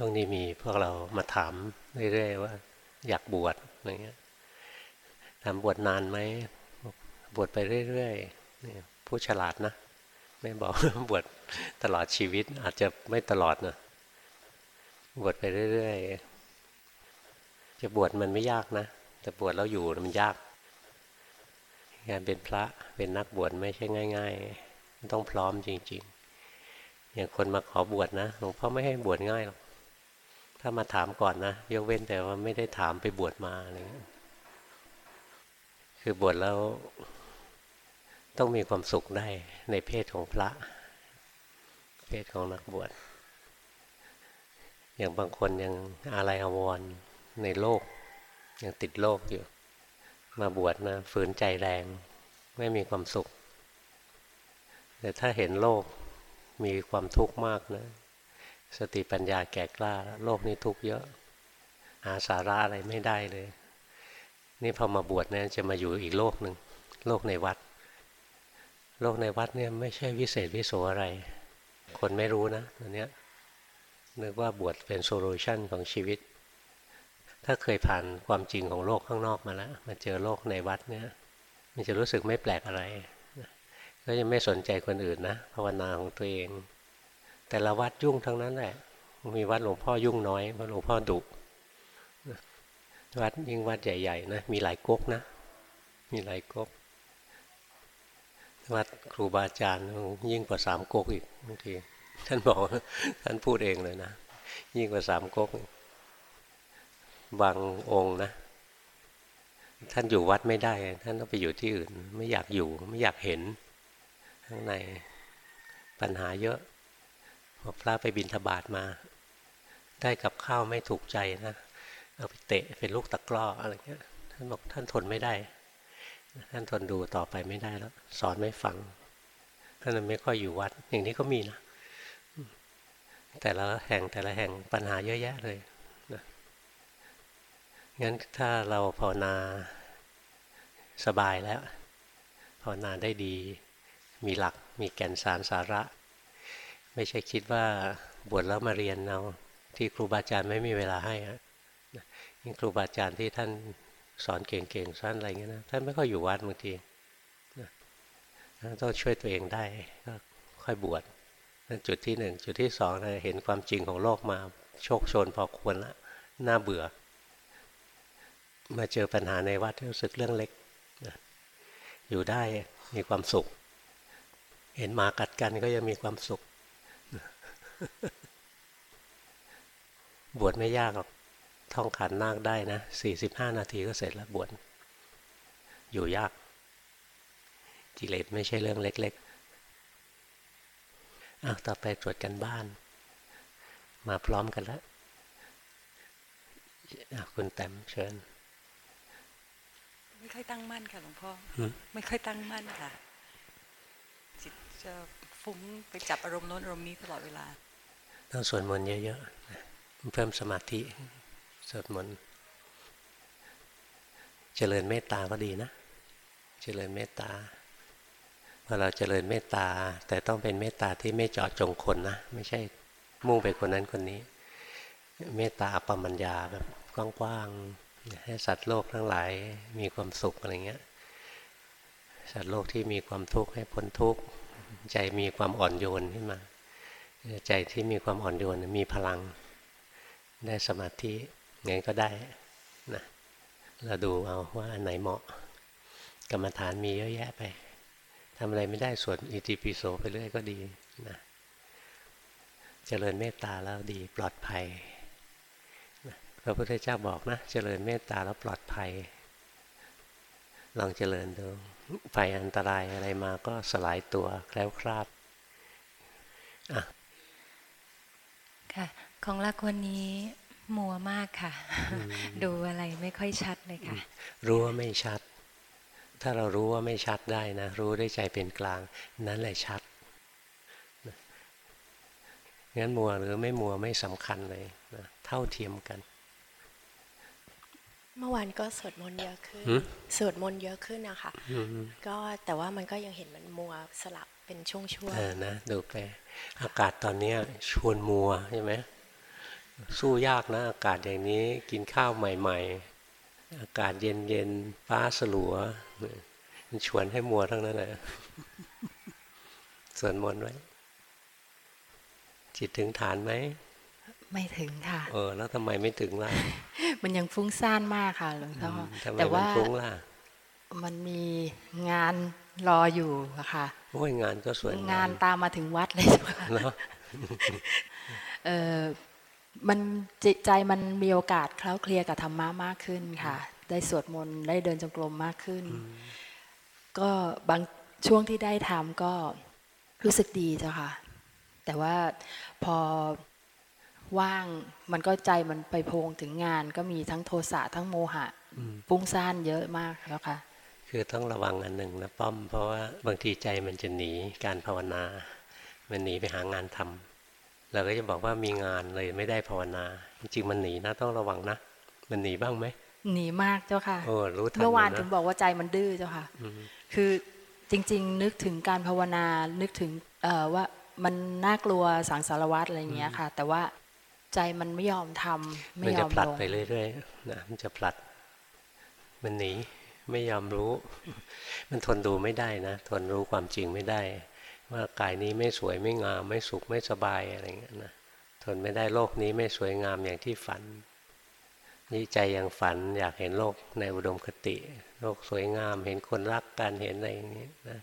ช่วงนี้มีพวกเรามาถามเรื่อยๆว่า อยากบวชอะไรเงี้ยถามบวชนานไหมบวชไปเรื่อยๆผู้ฉลาดนะ ไม่บอกบวชตลอดชีวิตอาจจะไม่ตลอดนะบวชไปเรื่อยๆ จะบวชมันไม่ยากนะ แต่บวชแล้วอยู่มันยากการเป็นพระเป็นนักบวชไม่ใช่ง่าย ๆ ต้องพร้อมจริง ๆ อย่างคนมาขอบวชนะหลวงพ่อไม่ให้บวชง่ายหรอก ถ้ามาถามก่อนนะ ยกเว้นแต่ว่าไม่ได้ถามไปบวชมาอะไรเงี้ยคือบวชแล้วต้องมีความสุขได้ในเพศของพระ เพศของนักบวช อย่างบางคนยังอะไรอววรในโลก ยังติดโลกอยู่ มาบวชนะฝืนใจแรง ไม่มีความสุข แต่ถ้าเห็นโลกมีความทุกข์มากนะ สติปัญญาแก่กล้า โลกนี้ทุกเยอะ หาสาระอะไรไม่ได้เลย นี่พอมาบวชเนี่ยจะมาอยู่อีกโลกหนึ่งโลกในวัด โลกในวัดเนี่ยไม่ใช่วิเศษวิโสอะไร คนไม่รู้นะตอนนี้ยนึกว่าบวชเป็นโซลูชันของชีวิต ถ้าเคยผ่านความจริงของโลกข้างนอกมาแล้วมาเจอโลกในวัดเนี่ยมันจะรู้สึกไม่แปลกอะไรก็ยังไม่สนใจคนอื่นนะภาวนาของตัวเอง แต่ละวัดยุ่งทั้งนั้นแหละ มีวัดหลวงพ่อยุ่งน้อยเพราะหลวงพ่อดุวัดยิ่งวัดใหญ่ๆนะมีหลายก๊กนะ มีหลายก๊กวัดครูบาอาจารย์ยิ่งกว่าสามก๊กอีกบางทีท่านบอกท่านพูดเองเลยนะ ยิ่งกว่าสามก๊กบางองค์นะ ท่านอยู่วัดไม่ได้ ท่านต้องไปอยู่ที่อื่น ไม่อยากอยู่ไม่อยากเห็น ข้างในปัญหาเยอะ พอพระไปบินทบาทมา ได้กับข้าวไม่ถูกใจนะ เอาไปเตะเป็นลูกตะกร้ออะไรเงี้ย ท่านบอกท่านทนไม่ได้ ท่านทนดูต่อไปไม่ได้แล้ว สอนไม่ฟัง ท่านไม่ค่อยอยู่วัด อย่างนี้ก็มีนะ แต่ละแห่งแต่ละแห่งปัญหาเยอะแยะเลยงั้นถ้าเราภาวนาสบายแล้วภาวนาได้ดี มีหลัก มีแก่นสารสาระ ไม่ใช่คิดว่าบวชแล้วมาเรียนเอาที่ครูบาอาจารย์ไม่มีเวลาให้อะยิ่งครูบาอาจารย์ที่ท่านสอนเก่งๆสอนอะไรเงี้ยนะท่านไม่ค่อยอยู่วัดบางทีต้องช่วยตัวเองได้ก็ค่อยบวชนั่นจุดที่หนึ่งจุดที่สองเห็นความจริงของโลกมาโชคชนพอควรละน่าเบื่อ มาเจอปัญหาในวัดรู้สึกเรื่องเล็กอยู่ได้มีความสุข เห็นหมากัดกันก็ยังมีความสุข บวชไม่ยากหรอกท่องขันนาคได้นะสี่สิบห้านาทีก็เสร็จแล้วบวชอยู่ยากกิเลสไม่ใช่เรื่องเล็กๆอ้าวต่อไปตรวจกันบ้าน มาพร้อมกันแล้วคุณแต้มเชิญ ไม่ค่อยตั้งมั่นค่ะหลวงพ่อ ไม่ค่อยตั้งมั่นค่ะ จิตจะฟุ้งไปจับอารมณ์โน้นอารมณ์นี้ตลอดเวลา ต้องสวดมนต์เยอะๆ เพิ่มสมาธิ สวดมนต์ เจริญเมตตาก็ดีนะ เจริญเมตตาพอเราเจริญเมตตา แต่ต้องเป็นเมตตาที่ไม่เจาะจงคนนะ ไม่ใช่มุ่งไปคนนั้นคนนี้ เมตตาปมัญญาแบบกว้างๆ ให้สัตว์โลกทั้งหลายมีความสุขอะไรเงี้ย สัตว์โลกที่มีความทุกข์ให้พ้นทุกข์ ใจมีความอ่อนโยนขึ้นมา ใจที่มีความอ่อนโยนมีพลัง ได้สมาธิไงก็ได้นะเราดูเอาว่าอันไหนเหมาะ กรรมฐานมีเยอะแยะไปทำอะไรไม่ได้ส่วนอิติปิโสไปเรื่อยก็ดีนะเจริญเมตตาแล้วดีปลอดภัยพระพุทธเจ้าบอกนะ เจริญเมตตาแล้วปลอดภัย ลองเจริญดูภัยอันตรายอะไรมาก็สลายตัวแคล้วคลาดอะ ค่ะ ของลักวันนี้มัวมากค่ะ ดูอะไรไม่ค่อยชัดเลยค่ะ รู้ว่าไม่ชัด ถ้าเรารู้ว่าไม่ชัดได้นะ รู้ด้วยใจเป็นกลาง นั้นแหละชัดงั้นมัวหรือไม่มัวไม่สำคัญเลยนะเท่าเทียมกัน เมื่อวานก็สวดมนต์เยอะขึ้นสวดมนต์เยอะขึ้นนะคะก็แต่ว่ามันก็ยังเห็นมันมัวสลับเป็นช่วงๆเออนะดูไปอากาศตอนนี้ชวนมัวใช่ไหมสู้ยากนะอากาศอย่างนี้กินข้าวใหม่ ๆ อากาศเย็นๆฟ้าสลัวมันชวนให้มัวทั้งนั้นแหละส่วนมนต์ไว้ จิตถึงฐานไหมไม่ถึงค่ะ เออ แล้วทำไมไม่ถึงล่ะ มันยังฟุ้งซ่านมากค่ะหลวงพ่ออทำไมแต่มันว่าฟุ้งล่ะมันมีงานรออยู่อะค่ะโอ้ยงานก็สวยงานตามมาถึงวัดเลยจ้ะค่ะเนาะเออมันจิตใจมันมีโอกาสเคล้าเคลียร์กับธรรมะมากขึ้นค่ะ ได้สวดมนต์ได้เดินจงกรมมากขึ้น ก็บางช่วงที่ได้ทำก็รู้สึกดีเจ้าค่ะ แต่ว่าพอ ว่าง มันก็ใจมันไปโพงถึงงาน ก็มีทั้งโทสะทั้งโมหะฟุ้งซ่านเยอะมากแล้วค่ะ คือต้องระวังอันหนึ่งนะป้อม เพราะว่าบางทีใจมันจะหนีการภาวนา มันหนีไปหางานทำเราก็จะบอกว่ามีงานเลยไม่ได้ภาวนา จริงๆมันหนีนะต้องระวังนะ มันหนีบ้างไหมหนีมากเจ้าค่ะโอ้รู้ทันเมื่อวานยู่ะถึงบอกว่าใจมันดื้อเจ้าค่ะคือจริง ๆ นึกถึงการภาวนานึกถึงเอ่อว่ามันน่ากลัวสังสารวัตรอะไรอย่างเงี้ยค่ะ แต่ว่า ใจมันไม่ยอมทำไม่มันยจะอมผลัดลงไปเรื่อยๆนะมันจะผลัดมันหนีไม่ยอมรู้ มันทนดูไม่ได้นะ ทนรู้ความจริงไม่ได้ ว่ากายนี้ไม่สวยไม่งาม ไม่สุขไม่สบายอะไรเงี้ยนะทนไม่ได้โลกนี้ไม่สวยงามอย่างที่ฝันนี่ใจยังฝันอยากเห็นโลกในอุดมคติ โลกสวยงามเห็นคนรักกันเห็นอะไรอย่างนี้นะ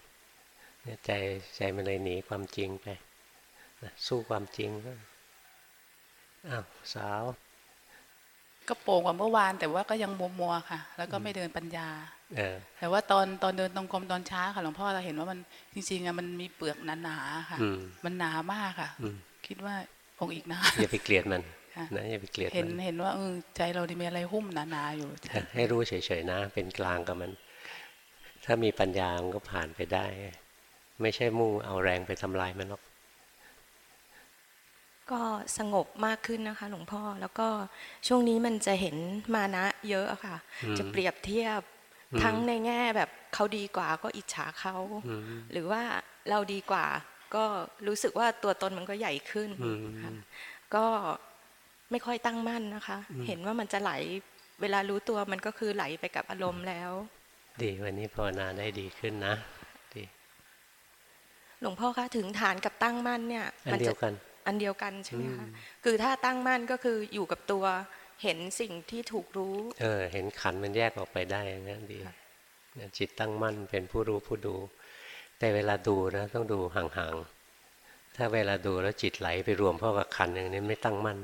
เนี่ยใจใจมันเลยหนีความจริงไปนะสู้ความจริงก็ อ้าวสาว ก็โป่งกว่าเมื่อวาน แต่ว่าก็ยังมัวมัวๆค่ะ แล้วก็ไม่เดินปัญญาเออแต่ว่าตอนตอนเดินตรงกรมตอนเช้าค่ะหลวงพ่อเราเห็นว่ามันจริงๆอะมันมีเปลือกหนาๆค่ะอืมมันหนามากค่ะอืมคิดว่าคงอีกนานอย่าไปเกลียดมันค่ะนะอย่าไปเกลียดเห็นมันเห็นว่าเออใจเราดีมีอะไรหุ้มหนาๆอยู่ ให้รู้เฉยๆนะ เป็นกลางกับมัน ถ้ามีปัญญามันก็ผ่านไปได้ ไม่ใช่มุ่งเอาแรงไปทำลายมันหรอก ก็สงบมากขึ้นนะคะ หลวงพ่อแล้วก็ช่วงนี้มันจะเห็นมานะเยอะอะค่ะอืมจะเปรียบเทียบอืมทั้งในแง่แบบเขาดีกว่าก็อิจฉาเขาอืมหรือว่าเราดีกว่า ก็รู้สึกว่าตัวตนมันก็ใหญ่ขึ้นอืมค่ะก็ไม่ค่อยตั้งมั่นนะคะอืมเห็นว่ามันจะไหลเวลารู้ตัวมันก็คือไหลไปกับอารมณ์แล้ว ดีวันนี้ภาวนาได้ดีขึ้นนะดีหลวงพ่อคะถึงฐานกับตั้งมั่นเนี่ยอันมัเดีจะยวกัน อันเดียวกันใช่ไหมคะอืมคือถ้าตั้งมั่นก็คืออยู่กับตัวเห็นสิ่งที่ถูกรู้ เออ เห็นขันธ์มันแยกออกไปได้นะดีเนี่ยจิตตั้งมั่นเป็นผู้รู้ผู้ดู แต่เวลาดูนะ ต้องดูห่างๆถ้าเวลาดูแล้วจิตไหลไปรวมเข้ากับขันธ์อย่างนี้ไม่ตั้งมั่น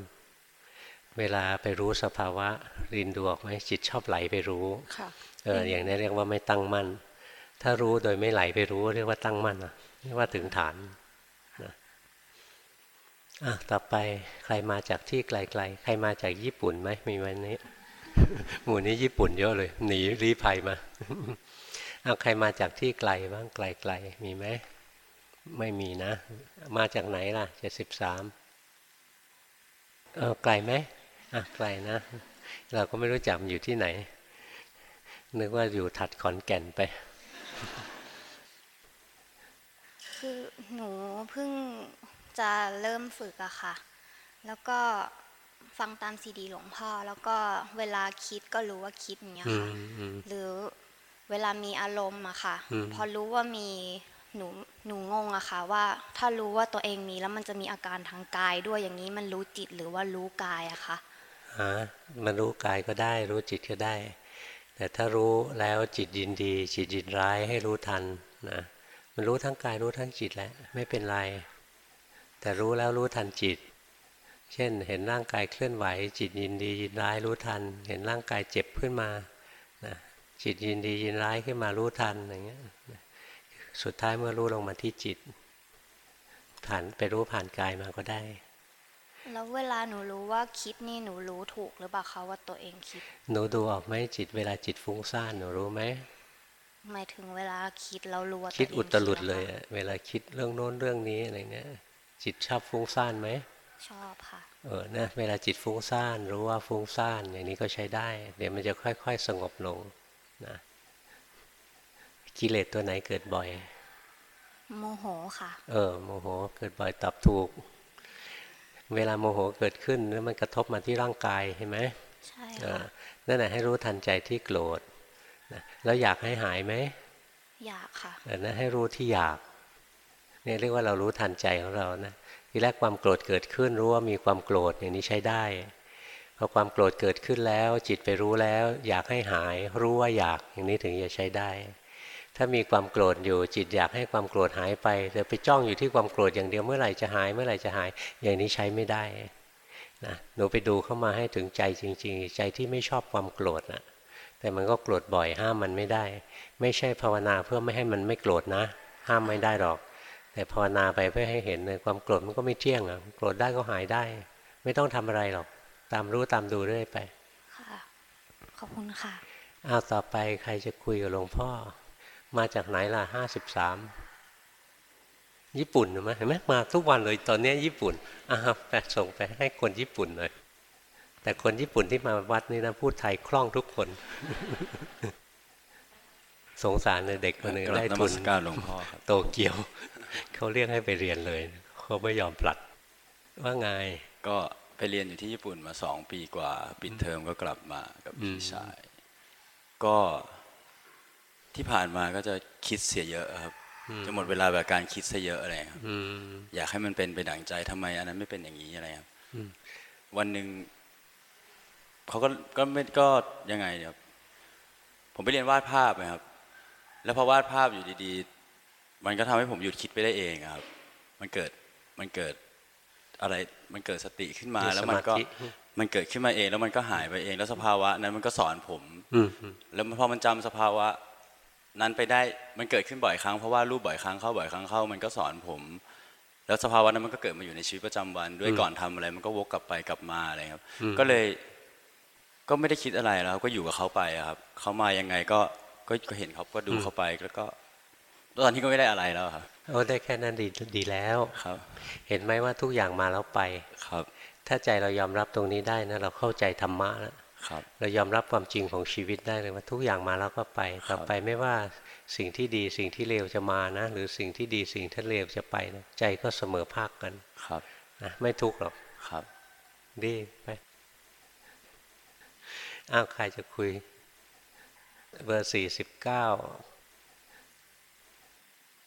เวลาไปรู้สภาวะรินดูออกไหมจิตชอบไหลไปรู้ค่ะเอออย่างนี้เรียกว่าไม่ตั้งมั่น ถ้ารู้โดยไม่ไหลไปรู้ เรียกว่าตั้งมั่นนะเรียกว่าถึงฐานนะ อะต่อไปใครมาจากที่ไกลๆ ใครมาจากญี่ปุ่นไหมมีวันนี้ หมู่นี้ญี่ปุ่นเยอะเลย หนีรีภัยมาเอาใครมาจากที่ไกลบ้างไกลๆ มีไหมไม่มีนะ มาจากไหนล่ะเจ็ดสิบสามเออไกลไหมอะไกลนะ เราก็ไม่รู้จักมันอยู่ที่ไหน นึกว่าอยู่ถัดขอนแก่นไป คือหนูเพิ่ง จะเริ่มฝึกอะค่ะ แล้วก็ฟังตามซีดีหลวงพ่อ แล้วก็เวลาคิดก็รู้ว่าคิดอย่างเงี้ยอืค่ะมอืมหรือเวลามีอารมณ์อะค่ะอืมพอรู้ว่ามีหนูหนูงงอะค่ะว่าถ้ารู้ว่าตัวเองมีแล้วมันจะมีอาการทางกายด้วยอย่างนี้มันรู้จิตหรือว่ารู้กายอะค่ะฮะมันรู้กายก็ได้ รู้จิตก็ได้ แต่ถ้ารู้แล้วจิตยินดี จิตยินร้ายให้รู้ทันนะมันรู้ทั้งกายรู้ทั้งจิตแหละไม่เป็นไร แต่รู้แล้วรู้ทันจิต เช่น เห็นร่างกายเคลื่อนไหว จิตยินดียินร้ายรู้ทัน เห็นร่างกายเจ็บขึ้นมานะจิตยินดียินร้ายขึ้นมารู้ทันอย่างเงี้ยสุดท้ายเมื่อรู้ลงมาที่จิตผ่านไปรู้ผ่านกายมาก็ได้ แล้วเวลาหนูรู้ว่าคิดนี่หนูรู้ถูกหรือเปล่าคะว่าตัวเองคิด หนูดูออกไหมจิตเวลาจิตฟุ้งซ่านหนูรู้ไหมหมายถึงเวลาคิดเรารู้ว่าคิดตัวเงอุตลุดคิเลยอะอะเวลาคิดเรื่องโน้นเรื่องนี้อะไรเงี้ย จิตชอบฟุ้งซ่านไหมชอบค่ะเออนะเวลาจิตฟุ้งซ่านรู้ว่าฟุ้งซ่านอย่างนี้ก็ใช้ได้ เดี๋ยวมันจะค่อย ๆ สงบลงนะกิเลสตัวไหนเกิดบ่อย โมโหค่ะ เออโมโหเกิดบ่อยตอบถูก เวลาโมโหเกิดขึ้นแล้วมันกระทบมาที่ร่างกายเห็นไหมใช่เอค่ะอนั่นแหละให้รู้ทันใจที่โกรธนะแล้วอยากให้หายไหมอยากค่ะเออนั่นให้รู้ที่อยากเนี่ยเรียกว่าเรารู้ทันใจของเรานะทีแรกความโกรธเกิดขึ้นรู้ว่ามีความโกรธอย่างนี้ใช้ได้พอความโกรธเกิดขึ้นแล้ว จิตไปรู้แล้ว อยากให้หาย รู้ว่าอยากอย่างนี้ถึงจะใช้ได้ ถ้ามีความโกรธอยู่จิตอยากให้ความโกรธหายไปแต่ไปจ้องอยู่ที่ความโกรธอย่างเดียวเมื่อไหร่จะหายเมื่อไหร่จะหาย อย่างนี้ใช้ไม่ได้นะหนูไปดูเข้ามาให้ถึงใจจริง ๆ ใจที่ไม่ชอบความโกรธนะแต่มันก็โกรธบ่อยห้ามมันไม่ได้ ไม่ใช่ภาวนาเพื่อไม่ให้มันไม่โกรธนะ ห้ามไม่ได้หรอก แต่ภาวนาไปเพื่อให้เห็นเลยความโกรธมันก็ไม่เที่ยงอะโกรธได้ก็หายได้ ไม่ต้องทำอะไรหรอก ตามรู้ตามดูเรื่อยไป ค่ะ ขอบคุณค่ะอ้าวต่อไปใครจะคุยกับหลวงพ่อ มาจากไหนล่ะห้าสิบสามญี่ปุ่นเห็นไหมเห็นไหมมาทุกวันเลยตอนเนี้ยญี่ปุ่นอ้าวแปะส่งไปให้คนญี่ปุ่นเลยแต่คนญี่ปุ่นที่มาวัดนี่นะพูดไทยคล่องทุกคน สงสารเลยเด็กคนหนึ่งกราบได้นทุมันสการหลวงพ่อครับโตเกียวเขาเรียกให้ไปเรียนเลยเขาไม่ยอมปลัด ว่าไงก็ไปเรียนอยู่ที่ญี่ปุ่นมาสองปีกว่าปิดเทอมก็กลับมากับอืพี่มชาย ก็ที่ผ่านมาก็จะคิดเสียเยอะครับจะหมดเวลาแบบการคิดซะเยอะอะไรครับอืมอยากให้มันเป็นไปดั่งใจทำไม อันนั้นไม่เป็นอย่างนี้อะไรครับอืมวันหนึ่งเขาก็ก็ไม่ก็ยังไงเนี่ยครับผมไปเรียนวาดภาพนะครับ แล้วพอวาดภาพอยู่ดีๆ มันก็ทำให้ผมหยุดคิดไปได้เองอะครับ มันเกิดมันเกิดอะไรมันเกิดสติขึ้นมามีแล้วมันก็สมาธิมันเกิดขึ้นมาเอง แล้วมันก็หายไปเองแล้วสภาวะนั้นมันก็สอนผมอืมอืมแล้วพอมันจำสภาวะ นั้นไปได้มันเกิดขึ้นบ่อยครั้งเพราะว่ารูปบ่อยครั้งเข้าบ่อยครั้งเข้ามันก็สอนผม แล้วสภาวะนั้นมันก็เกิดมาอยู่ในชีวิตประจำวัน ด้วยก่อนทำอะไร มันก็วกกลับไปกลับมาอะไรครับ ก็เลยก็ไม่ได้คิดอะไรแล้วครับก็อยู่กับเขาไปอะครับเขามายังไงก็ ก็ก็เห็นเขาก็ดูเขาไปแล้วก็ตอนที่ก็ไม่ได้อะไรแล้วครับโอ้ได้แค่นั้นดีดีแล้วครับ เห็นไหมว่าทุกอย่างมาแล้วไปครับ ถ้าใจเรายอมรับตรงนี้ได้นะเราเข้าใจธรรมะแล้วครับเรายอมรับความจริงของชีวิตได้เลยว่าทุกอย่างมาแล้วก็ไปต่อไปไม่ว่าสิ่งที่ดีสิ่งที่เลวจะมานะ หรือสิ่งที่ดีสิ่งที่เลวจะไปนะใจก็เสมอภาคกันครับนะไม่ทุกข์หรอกครับ ดีไปอ้าวใครจะคุย เบอร์สี่สิบเก้า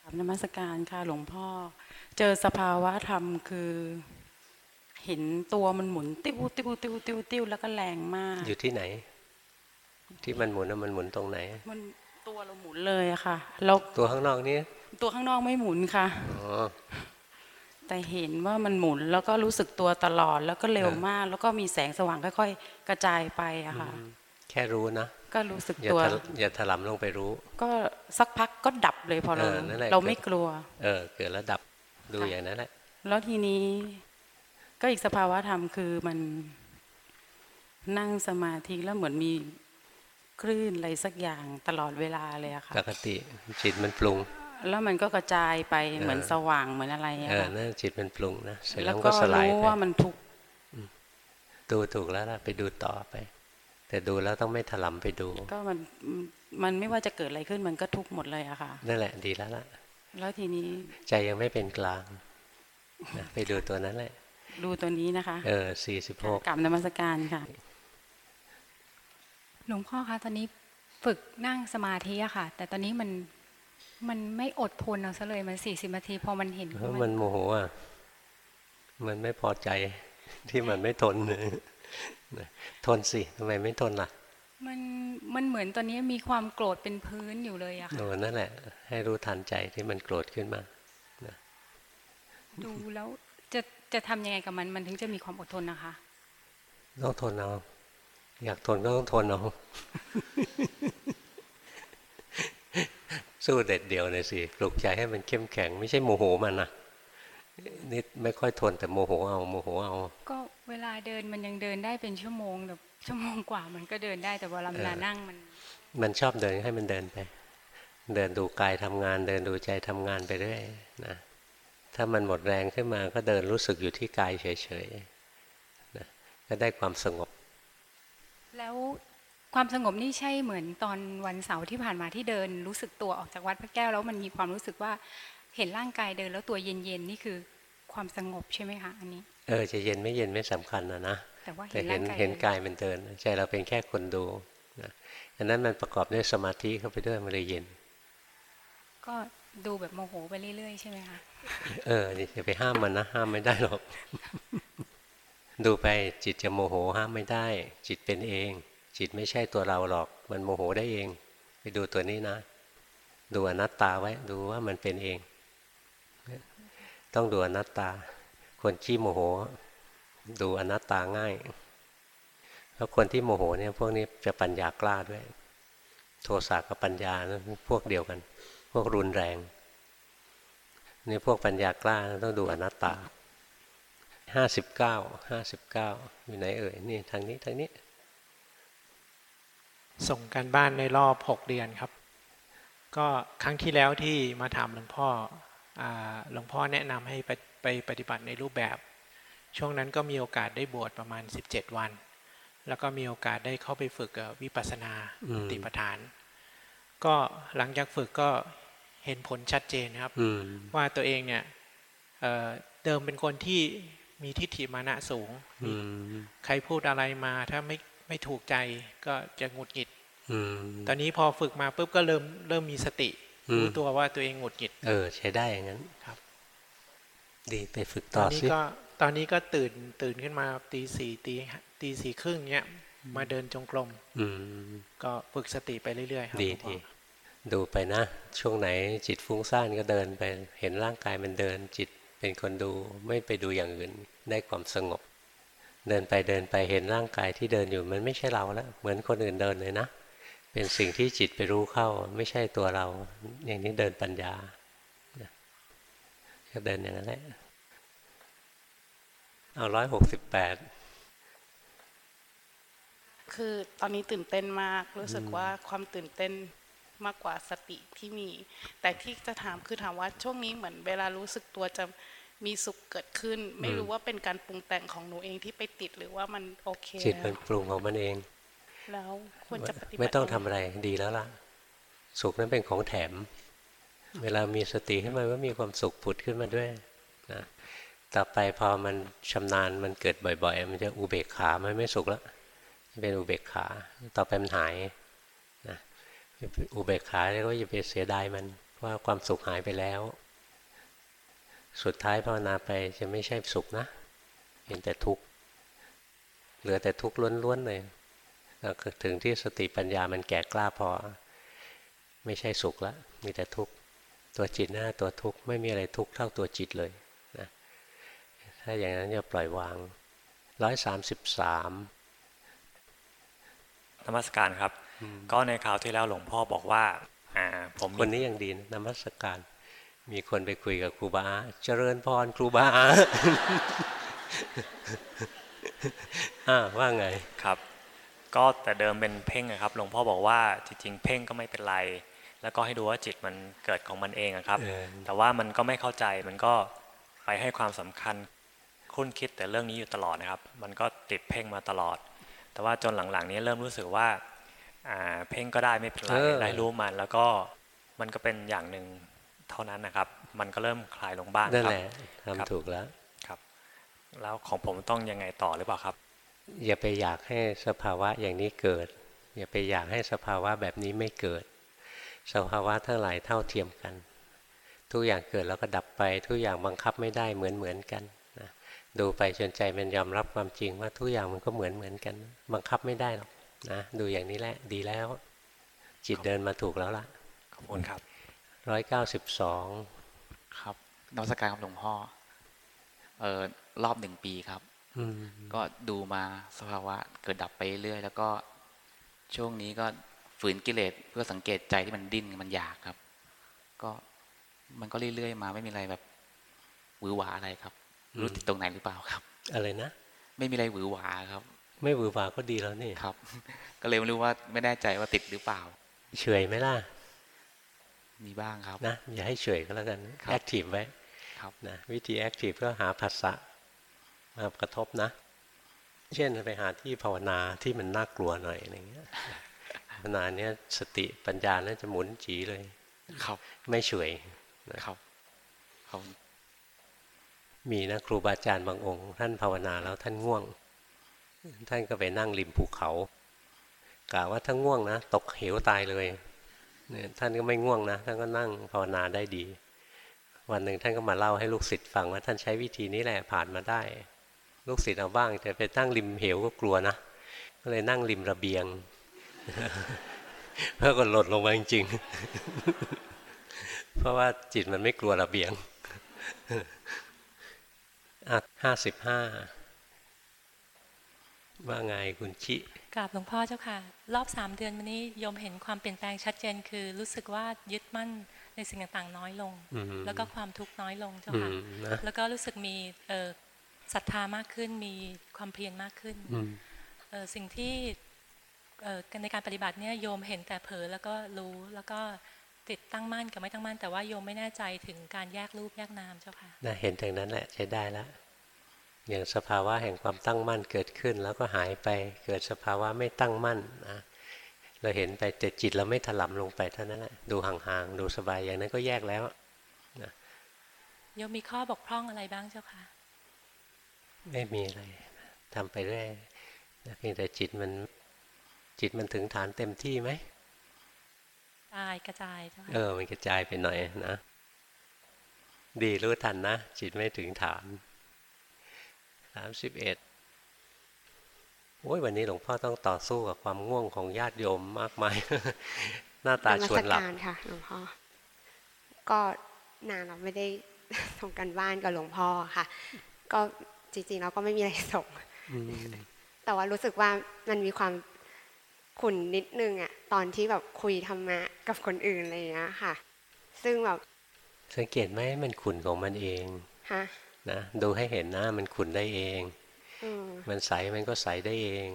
กราบนมัสการค่ะหลวงพ่อ เจอสภาวะธรรมคือ เห็นตัวมันหมุนติ้วติ้วติ้วติ้วติ้วแล้วก็แรงมาก อยู่ที่ไหน ที่มันหมุนน่ะมันหมุนตรงไหน มันตัวเราหมุนเลยอะค่ะแล้วตัวข้างนอกนี้ตัวข้างนอกไม่หมุนค่ะอ๋อแต่เห็นว่ามันหมุนแล้วก็รู้สึกตัวตลอดแล้วก็เร็วเออมาก แล้วก็มีแสงสว่างค่อย ๆ กระจายไปอะค่ะ แค่รู้นะ ก็รู้สึกอย่าตัวถลอย่าถลำลงไปรู้ ก็สักพักก็ดับเลยพอเราเออนั่นแหละเราไม่กลัว เออ เกิดแล้วดับดูอย่างนั้นแหละ แล้วทีนี้ ก็อีกสภาวะธรรมคือมันนั่งสมาธิแล้วเหมือนมีคลื่นอะไรสักอย่างตลอดเวลาเลยอะค่ะปกติจิตมันปรุง แล้วมันก็กระจายไปเหมือนเออสว่างเหมือนอะไรอะเออค่ะนั่นจิตมันปรุงนะเสร็จแล้แล้ววมันก็ก็สลายรู้ไปว่ามันทุกข์ดูถูกแล้วล่ะไปดูต่อไป แต่ดูแล้วต้องไม่ถลำไปดู ก็มันมันไม่ว่าจะเกิดอะไรขึ้นมันก็ทุกข์หมดเลยอะค่ะนั่นแหละดีแล้วล่ะ แล้วทีนี้ ใจยังไม่เป็นกลางนะไปดูตัวนั้นแหละ ดูตัวนี้นะคะ เออสี่สิบหกกลับนมัสการค่ะหลวงพ่อคะตอนนี้ฝึกนั่งสมาธิอะค่ะ แต่ตอนนี้มันมันไม่อดทนเอาซะเลยมันสี่สิบนาทีพอมันเห็นเพราะมันโมโหอะมันไม่พอใจที่มันไม่ทนนะ ทนสิทำไมไม่ทนล่ะ มันมันเหมือนตอนนี้มีความโกรธเป็นพื้นอยู่เลยอะค่ะโอ้นั่นแหละ ให้รู้ทันใจที่มันโกรธขึ้นมาดูแล้วจะจะทำยังไงกับมันมันถึงจะมีความอดทนนะคะต้องทนเอาอยากทนก็ต้องทนเอาสู้เด็ดเดียวหน่อยสิปลุกใจให้มันเข้มแข็ง ไม่ใช่โมโหมันนะ นี่ไม่ค่อยทนแต่โมโหเอาโมโหเอา ก็เวลาเดินมันยังเดินได้เป็นชั่วโมงแบบชั่วโมงกว่ามันก็เดินได้แต่เวลาเวลานั่งมัน มันชอบเดินให้มันเดินไป เดินดูกายทำงาน เดินดูใจทำงานไปเรื่อยนะถ้ามันหมดแรงขึ้นมาก็เดินรู้สึกอยู่ที่กายเฉยๆนะก็ได้ความสงบ แล้วความสงบนี่ใช่เหมือนตอนวันเสาร์ที่ผ่านมาที่เดินรู้สึกตัวออกจากวัดพระแก้วแล้วมันมีความรู้สึกว่า เห็นร่างกายเดินแล้วตัวเย็นๆนี่คือความสงบใช่ไหมคะอันนี้ เออจะเย็นไม่เย็นไม่สำคัญนะนะแต่ว่าแต่เห็นเห็นร่างกายเห็นกายมันเดินใจเราเป็นแค่คนดูนะอันนั้นมันประกอบด้วยสมาธิเข้าไปด้วยมันเลยเย็น ก็ดูแบบโมโหไปเรื่อยๆใช่ไหมคะเออนี่อย่าไปห้ามมันนะห้ามไม่ได้หรอก ดูไปจิตจะโมโหห้ามไม่ได้ จิตเป็นเอง จิตไม่ใช่ตัวเราหรอก มันโมโหได้เอง ไปดูตัวนี้นะ ดูอนัตตาไว้ดูว่ามันเป็นเอง ต้องดูอนัตตา คนขี้โมโห ดูอนัตตาง่ายแล้วคนที่โมโหเนี่ยพวกนี้จะปัญญากล้าด้วย โทสะกับปัญญานะพวกเดียวกัน พวกรุนแรงนี่พวกปัญญากล้าต้องดูอนัตตาห้าสิบเก้าห้าสิบเก้าอยู่ไหนเอ่ยนี่ทางนี้ทางนี้ ส่งการบ้านในรอบหกเดือนครับ ก็ครั้งที่แล้วที่มาถามหลวงพ่อ หลวงพ่อแนะนำให้ไปไปปฏิบัติในรูปแบบ ช่วงนั้นก็มีโอกาสได้บวชประมาณ 17 วัน แล้วก็มีโอกาสได้เข้าไปฝึกเอ่อวิปัสสนาอืมติปฐาน ก็หลังจากฝึกก็เห็นผลชัดเจนนะครับอืมว่าตัวเองเนี่ยเอ่อเดิมเป็นคนที่มีทิฏฐิมานะสูงอืมใครพูดอะไรมาถ้าไม่ไม่ถูกใจก็จะหงุดหงิดอืมตอนนี้พอฝึกมาปุ๊บก็เริ่มเริ่มมีสติอืม รู้ตัวว่าตัวเองหงุดหงิด เออ ใช้ได้อย่างนั้นครับ ดีไปฝึกตต่ออนนี้สิก็ตอนนี้ก็ตื่นตื่นขึ้นมาตีสี่ตีตีสี่ครึ่งเนี้ยมาเดินจงกรมอืมก็ฝึกสติไปเรื่อยๆครับดีหลวงพ่อดีดูไปนะ ช่วงไหนจิตฟุ้งซ่านก็เดินไปเห็นร่างกายมันเดิน จิตเป็นคนดูไม่ไปดูอย่างอื่นได้ความสงบ เดินไปเดินไปเห็นร่างกายที่เดินอยู่มันไม่ใช่เราแล้ว เหมือนคนอื่นเดินเลยนะ เป็นสิ่งที่จิตไปรู้เข้า ไม่ใช่ตัวเรา อย่างนี้เดินปัญญาก็เดินอย่างนั้นแหละเอาร้อยหกสิบแปดคือตอนนี้ตื่นเต้นมาก รู้สึกว่าความตื่นเต้นมากกว่าสติที่มี แต่ที่จะถามคือถามว่าช่วงนี้เหมือนเวลารู้สึกตัวจะมีสุขเกิดขึ้น ไม่รู้ว่าเป็นการปรุงแต่งของหนูเองที่ไปติดหรือว่ามันโอเคจิตแล้มัวนปรุงของมันเอง แล้วควรจะปฏิบัติไม่ต้องทำอะไรดีแล้วล่ะ สุขนั้นเป็นของแถม เวลามีสติขึ้นมาก็มีความสุขผุดขึ้นมาด้วยนะต่อไปพอมันชำนาญมันเกิดบ่อยๆ มันจะอุเบกขามันไม่สุขแล้วจะเป็นอุเบกขา ต่อไปมันหายนะอุเบกขาแล้วก็อย่าไปเสียดายมันว่าความสุขหายไปแล้ว สุดท้ายภาวนาไปจะไม่ใช่สุขนะ เห็นแต่ทุกข์เหลือแต่ทุกข์ล้วนๆเลย แล้วก็ถึงที่สติปัญญามันแก่กล้าพอ ไม่ใช่สุขละ มีแต่ทุกข์ตัวจิตหน้าตัวทุกข์ไม่มีอะไรทุกข์เท่าตัวจิตเลยนะถ้าอย่างนั้นจะปล่อยวางร้อยสามสิบสามนมัสการครับ ก็ในคราวที่แล้วหลวงพ่อบอกว่าอ่าผมคนนี้ยังดีนะนมัสการ มีคนไปคุยกับครูบาอาเจริญพรครูบาอาอ่าว่าไงครับ ก็แต่เดิมเป็นเพ่งอะครับหลวงพ่อบอกว่าจริงๆเพ่งก็ไม่เป็นไร แล้วก็ให้ดูว่าจิตมันเกิดของมันเองอะครับเออแต่ว่ามันก็ไม่เข้าใจมันก็ไปให้ความสำคัญคุ้นคิดแต่เรื่องนี้อยู่ตลอดนะครับ มันก็ติดเพ่งมาตลอด แต่ว่าจนหลังๆนี้เริ่มรู้สึกว่าอ่าเพ่งก็ได้ไม่เป็นไรเออได้รู้มันแล้วก็มันก็เป็นอย่างหนึ่งเท่านั้นนะครับ มันก็เริ่มคลายลงบ้างนั่นครับแหละครับทำถูกแล้วครับ แล้วของผมต้องยังไงต่อหรือเปล่าครับ อย่าไปอยากให้สภาวะอย่างนี้เกิด อย่าไปอยากให้สภาวะแบบนี้ไม่เกิด สภาวะทั้งหลายเท่าเทียมกัน ทุกอย่างเกิดแล้วก็ดับไป ทุกอย่างบังคับไม่ได้เหมือนเหมือนกันนะดูไปจนใจมันยอมรับความจริงว่าทุกอย่างมันก็เหมือนเหมือนกัน บังคับไม่ได้หรอกนะดูอย่างนี้แหละดีแล้ว จิตเดินมาถูกแล้วล่ะขอบคุณครับร้อยเก้าสิบสองครับนวัตการครับหลวงพ่อเอ่อรอบหนึ่งปีครับอืม ก็ดูมาสภาวะเกิดดับไปเรื่อยแล้วก็ช่วงนี้ก็ฝืนกิเลสเพื่อสังเกตใจที่มันดิ้นมันอยากครับ ก็มันก็เรื่อยๆมาไม่มีอะไรแบบหวือหวาอะไรครับ รู้ติดตรงไหนหรือเปล่าครับ อะไรนะไม่มีอะไรหวือหวาครับ ไม่หวือหวาก็ดีแล้วนี่ครับ ก็เลยไม่รู้ว่าไม่แน่ใจว่าติดหรือเปล่า เฉยไหมล่ะมีบ้างครับนะอย่าให้เฉยก็แล้วกันครับ active ไว้ครับนะวิธี active ก็หาผัสสะ มากระทบนะ เช่นไปหาที่ภาวนาที่มันน่ากลัวหน่อยอะไรเงี้ยภาวนาเนี้ยสติปัญญาน่าจะหมุนจีเลยครับไม่เฉยนะครับครับมีนะครูบาอาจารย์บางองค์ ท่านภาวนาแล้วท่านง่วง ท่านก็ไปนั่งริมภูเขากะว่าถ้าง่วงนะ ตกเหวตายเลยเนี่ยท่านก็ไม่ง่วงนะท่านก็นั่งภาวนาได้ดี วันหนึ่งท่านก็มาเล่าให้ลูกศิษย์ฟังว่าท่านใช้วิธีนี้แหละผ่านมาได้ ลูกศิษย์เอาบ้างแต่ไปตั้งริมเหวก็กลัวนะก็เลยนั่งริมระเบียงเพื่อก็หล่นลงมาจริงๆ เพราะว่าจิตมันไม่กลัวระเบียงอะห้าสิบห้าว่าไงคุณชิกราบหลวงพ่อเจ้าค่ะ รอบสามเดือนมานี้โยมเห็นความเปลี่ยนแปลงชัดเจน คือรู้สึกว่ายึดมั่นในสิ่งต่างๆ น้อยลงอืมแล้วก็ความทุกข์น้อยลงเจ้าค่ะอืมนะแล้วก็รู้สึกมีเอ่อ ศรัทธามากขึ้นมีความเพียรมากขึ้นอืมเอ่อสิ่งที่เอ่อในการปฏิบัติเนี่ยโยมเห็นแต่เผลอแล้วก็รู้แล้วก็ติดตั้งมั่นกับไม่ตั้งมั่น แต่ว่าโยมไม่แน่ใจถึงการแยกรูปแยกนามเจ้าค่ะนะเห็นอย่างนั้นแหละใช้ได้แล้วอย่างสภาวะแห่งความตั้งมั่นเกิดขึ้น แล้วก็หายไปเกิดสภาวะไม่ตั้งมั่นนะเราเห็นไปแต่จิตเราไม่ถลำลงไปเท่านั้นแหละดูห่างๆดูสบายอย่างนั้นก็แยกแล้วนะโยมมีข้อบกพร่องอะไรบ้างเจ้าค่ะ ไม่มีอะไรทำไปเรื่อยนะเพียงแต่จิตมันจิตมันถึงฐานเต็มที่ไหมตายกระจายเจ้าค่ะเออ มันกระจายไปหน่อยนะดีรู้ทันนะ จิตไม่ถึงฐานสามสิบเอ็ดโอ้ยวันนี้หลวงพ่อต้องต่อสู้กับความง่วงของญาติโยมมากมาย หน้าตาชวนหลับนมัสการค่ะหลวงพ่อก็นานเราไม่ได้ส่งกันบ้านกับหลวงพ่อค่ะ ก็ จริงๆเราก็ไม่มีอะไรส่งอืมแต่ว่ารู้สึกว่ามันมีความขุ่นนิดนึงอะตอนที่แบบคุยธรรมะกับคนอื่นอะไรอย่างเงี้ยค่ะ ซึ่งแบบสังเกตไหมมันขุนของมันเองฮะนะดูให้เห็นนะมันขุนได้เองอืมมันใสมันก็ใสได้เอง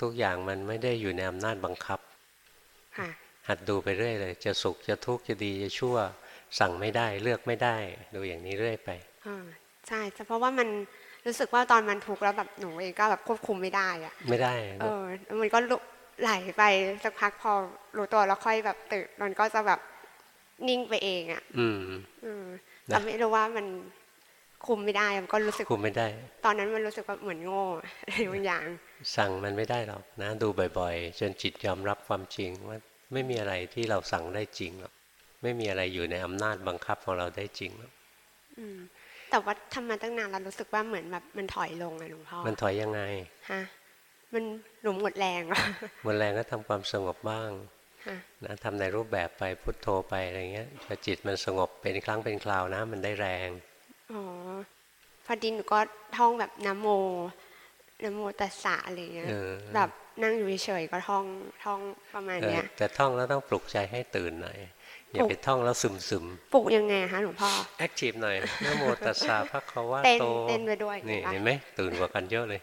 ทุกอย่างมันไม่ได้อยู่ในอำนาจบังคับค่ะหัดดูไปเรื่อยเลย จะสุขจะทุกข์จะดีจะชั่ว สั่งไม่ได้เลือกไม่ได้ ดูอย่างนี้เรื่อยไปอ่าใช่แต่เพราะว่ามัน รู้สึกว่าตอนมันทุกข์แล้วแบบหนูเองก็แบบควบคุมไม่ได้อะไม่ได้ เออแล้วมันก็ลุไหลไปสักพักพอรู้ตัวแล้วค่อยแบบตื่นมันก็จะแบบนิ่งไปเองอะอืมอืมนะแต่ไม่รู้ว่ามันคุมไม่ได้มันก็รู้สึกคุมไม่ได้ ตอนนั้นมันรู้สึกว่าเหมือนโง่อะไรบางอย่าง สั่งมันไม่ได้หรอกนะ ดูบ่อยๆ จนจิตยอมรับความจริงว่าไม่มีอะไรที่เราสั่งได้จริงหรอกไม่มีอะไรอยู่ในอำนาจบังคับของเราได้จริงหรอกอืม แต่ว่าทำมาตั้งนานเรารู้สึกว่าเหมือนแบบมันถอยลงอะหลวงพ่อ มันถอยยังไง ฮะ มันหลุมหมดแรงอะหมดแรงก็ทำความสงบบ้างฮะนะทำในรูปแบบไปพุทโธไปอะไรเงี้ยพอจิตมันสงบเป็นครั้งเป็นคราวนะ มันได้แรงอ๋อพอดีหนูก็ท่องแบบนะโมนะโมตัสสะอะไรเงี้ยเออแบบนั่งอยู่เฉยๆก็ท่องท่องประมาณเออเนี้ยแต่ท่องแล้วต้องปลุกใจให้ตื่นหน่อย อย่าปลุกไปท่องแล้วซึมซึมปลุกยังไงคะหลวงพ่อแอคทีฟหน่อยนะโมตัสสะพระคะวะเต้นโตเต้นไปด้วยนี่เห็นปะเห็นไหมตื่นกว่ากันเยอะเลย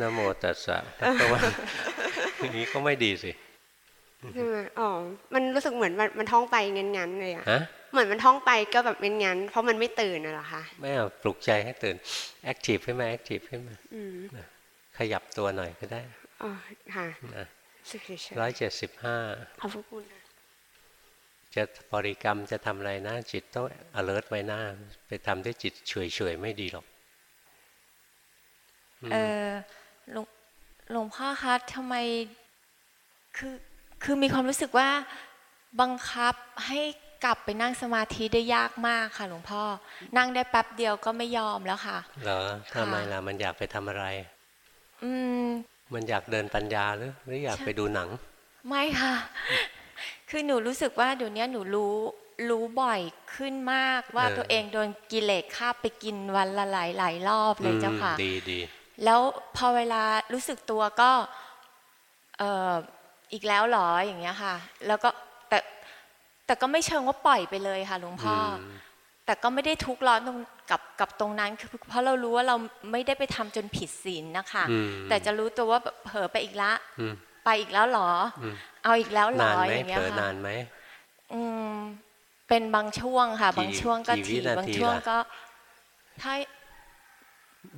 นะโมตัสสะพระคะวะอย่างนี้ก็ไม่ดีสิใช่ไหมอ๋อ มันรู้สึกเหมือนมันมันท่องไปงั้นๆเลยอะฮะเหมือนมันท่องไปก็แบบงั้นๆเพราะมันไม่ตื่นน่ะเหรอคะไม่เอาปลุกใจให้ตื่นแอคทีฟขึ้นมาแอคทีฟขึ้นมาอืมนะขยับตัวหน่อยก็ได้อ๋อค่ะนะสึกเฉยๆร้อยเจ็ดสิบห้าขอบพระคุณค่ะ จะบริกรรมจะทำอะไรนะ จิตต้อง alert ไว้หน้า ไปทำด้วยจิตเฉยๆไม่ดีหรอกอืมเออหลวงหลวงพ่อคะทำไมคือคือมีความรู้สึกว่าบังคับให้กลับไปนั่งสมาธิได้ยากมากค่ะ หลวงพ่อ นั่งได้แป๊บเดียวก็ไม่ยอมแล้วค่ะเหรอทำไมล่ะมันอยากไปทำอะไร อืมมันอยากเดินปัญญาหรือ หรืออยากใช่ไปดูหนัง ไม่ค่ะ คือหนูรู้สึกว่าเดี๋ยวนี้หนูรู้รู้บ่อยขึ้นมากว่าเออตัวเองโดนกิเลสคาบไปกินวันละหลายหลายๆรอบเลยเจ้าค่ะอืมดีดีแล้วพอเวลารู้สึกตัวก็เอ่ออีกแล้วเหรออย่างเงี้ยค่ะ แล้วก็แต่แต่ก็ไม่เชิงว่าปล่อยไปเลยค่ะหลวงพ่ออมแต่ก็ไม่ได้ทุกข์ร้อนตรงกับกับตรงนั้นคือเพราะเรารู้ว่าเราไม่ได้ไปทำจนผิดศีลนะคะอืมแต่จะรู้ตัวว่าแบบเผลอไปอีกละอืม ไปอีกแล้วเหรออืมเอาอีกแล้วเหรนาอนไหมอย่างเงี้เผยลอค่ะนานไหมอืมเป็นบางช่วงค่ะกี่บางช่วงก็กี่วิถี่นาทีบางช่วงล่ะก็ถ้า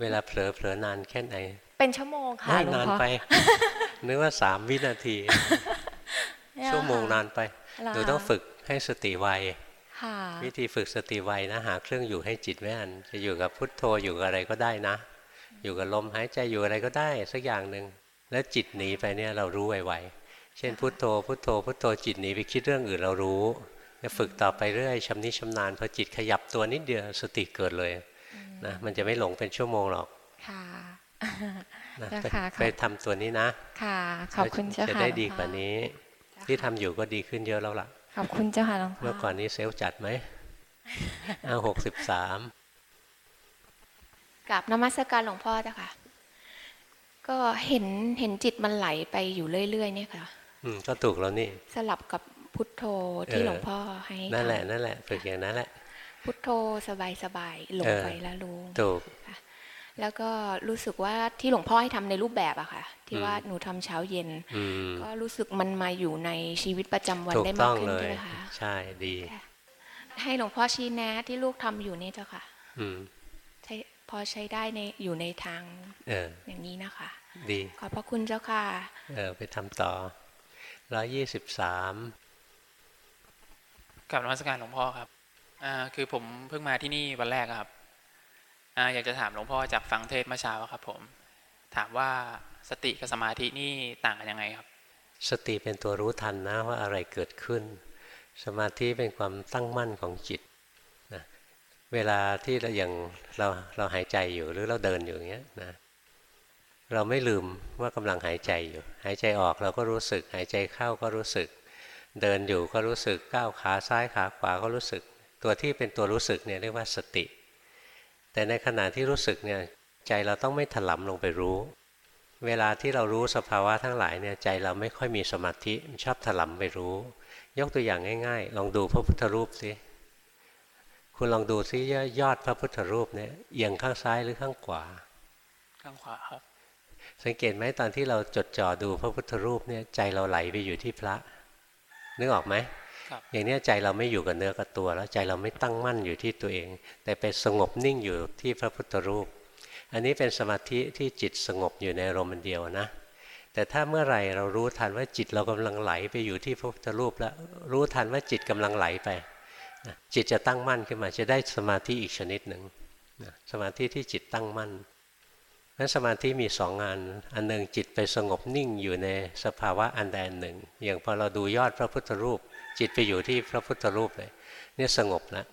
เวลาเผลอเผลอนานแค่ไหน เป็นชั่วโมงค่ะไม่หลวงนานพ่อไปนึกว่าสามวินาทีเนี่ยชั่วโมงค่ะนานไปเหรอหนูต้องฝึกให้สติไวคค่ะวิธีฝึกสติไวนะหาเครื่องอยู่ให้จิตไว้อันจะอยู่กับพุทโธอยู่กับอะไรก็ได้นะ อยู่กับลมหายใจอยู่อะไรก็ได้ สักอย่างหนึ่ง แล้วจิตหนีไปเนี่ยเรารู้ไวๆเช่นพุทโธพุทโธพุทโธจิตหนีไปคิดเรื่องอื่นเรารู้จะฝึกต่อไปเรื่อยชำนิชำนาญพอจิตขยับตัวนิดเดียวสติเกิดเลยนะมันจะไม่หลงเป็นชั่วโมงหรอกค่ะนะเจ้าไปค่ะไปทำตัวนี้นะค่ะขอบคุณเจ้าจะค่ะได้หลวงดีกว่าพ่อนี้ ที่ทำอยู่ก็ดีขึ้นเยอะแล้วล่ะขอบคุณเจ้าค่ะหลวงพ่อเมื่อก่อนนี้เซลล์จัดไหมอ้าวหกสิบสามกับนมัสการหลวงพ่อเจ้าค่ะ ก็เห็นเห็นจิตมันไหลไปอยู่เรื่อย ๆ เนี่ยค่ะอืมก็ถูกแล้วนี่ สลับกับพุทโธที่เออหลวงพ่อให้นั่นแหละทำนั่นแหละฝึกอย่างนั้นแหละ พุทโธสบายๆหลงเออไปแล้วรู้ถูกแล้วก็รู้สึกว่าที่หลวงพ่อให้ทำในรูปแบบอะค่ะ ที่อืมว่าหนูทำเช้าเย็นอืมก็รู้สึกมันมาอยู่ในชีวิตประจำวันถูกได้ต้มาอกงขึ้นเลยใช่ไหมคะใช่ดี ให้หลวงพ่อชี้แนะที่ลูกทำอยู่นี่เจ้าค่ะ อืมใช้พ อใช้ได้ในอยู่ในทางเอออย่างนี้นะคะ ดีขอบพระคุณเจ้าค่ะ เออไปทำต่อร้อยยี่สิบสามกับนมัสการหลวงพ่อครับอ่าคือผมเพิ่งมาที่นี่วันแรกอะครับอ่าอยากจะถามหลวงพ่อจากฟังเทศน์เมื่อเช้าอะครับ ผม ถามว่าสติกับสมาธินี่ต่างกันยังไงครับ สติเป็นตัวรู้ทันนะว่าอะไรเกิดขึ้น สมาธิเป็นความตั้งมั่นของจิตนะ เวลาที่เราอย่างเราเราหายใจอยู่หรือเราเดินอยู่อย่างเงี้ยนะเราไม่ลืมว่ากำลังหายใจอยู่ หายใจออกเราก็รู้สึก หายใจเข้าก็รู้สึก เดินอยู่ก็รู้สึกก้าวขาซ้ายขาขวาก็รู้สึก ตัวที่เป็นตัวรู้สึกเนี่ยเรียกว่าสติ แต่ในขณะที่รู้สึกเนี่ยใจเราต้องไม่ถลำลงไปรู้ เวลาที่เรารู้สภาวะทั้งหลายเนี่ยใจเราไม่ค่อยมีสมาธิชอบถลำไปรู้ ยกตัวอย่างง่าย ๆ ลองดูพระพุทธรูปสิ คุณลองดูซิยอดพระพุทธรูปเนี่ยเอียงข้างซ้ายหรือข้างขวา ข้างขวาครับ สังเกตไหมตอนที่เราจดจ่อดูพระพุทธรูปเนี่ยใจเราไหลไปอยู่ที่พระ นึกออกไหมครับอย่างเนี้ยใจเราไม่อยู่กับเนื้อกับตัว แล้วใจเราไม่ตั้งมั่นอยู่ที่ตัวเอง แต่ไปสงบนิ่งอยู่ที่พระพุทธรูป อันนี้เป็นสมาธิที่จิตสงบอยู่ในอารมณ์อันเดียวนะแต่ถ้าเมื่อไหร่เรารู้ทันว่าจิตเรากำลังไหลไปอยู่ที่พระพุทธรูปแล้วรู้ทันว่าจิตกำลังไหลไปนะ จิตจะตั้งมั่นขึ้นมาจะได้สมาธิอีกชนิดหนึ่งสมาธิที่จิตตั้งมั่นนั้นสมาธิมีสองงาน อันหนึ่งจิตไปสงบนิ่งอยู่ในสภาวะอันใดอันหนึ่ง อย่างพอเราดูยอดพระพุทธรูป จิตไปอยู่ที่พระพุทธรูปเลยเนี่ยสงบแล้ว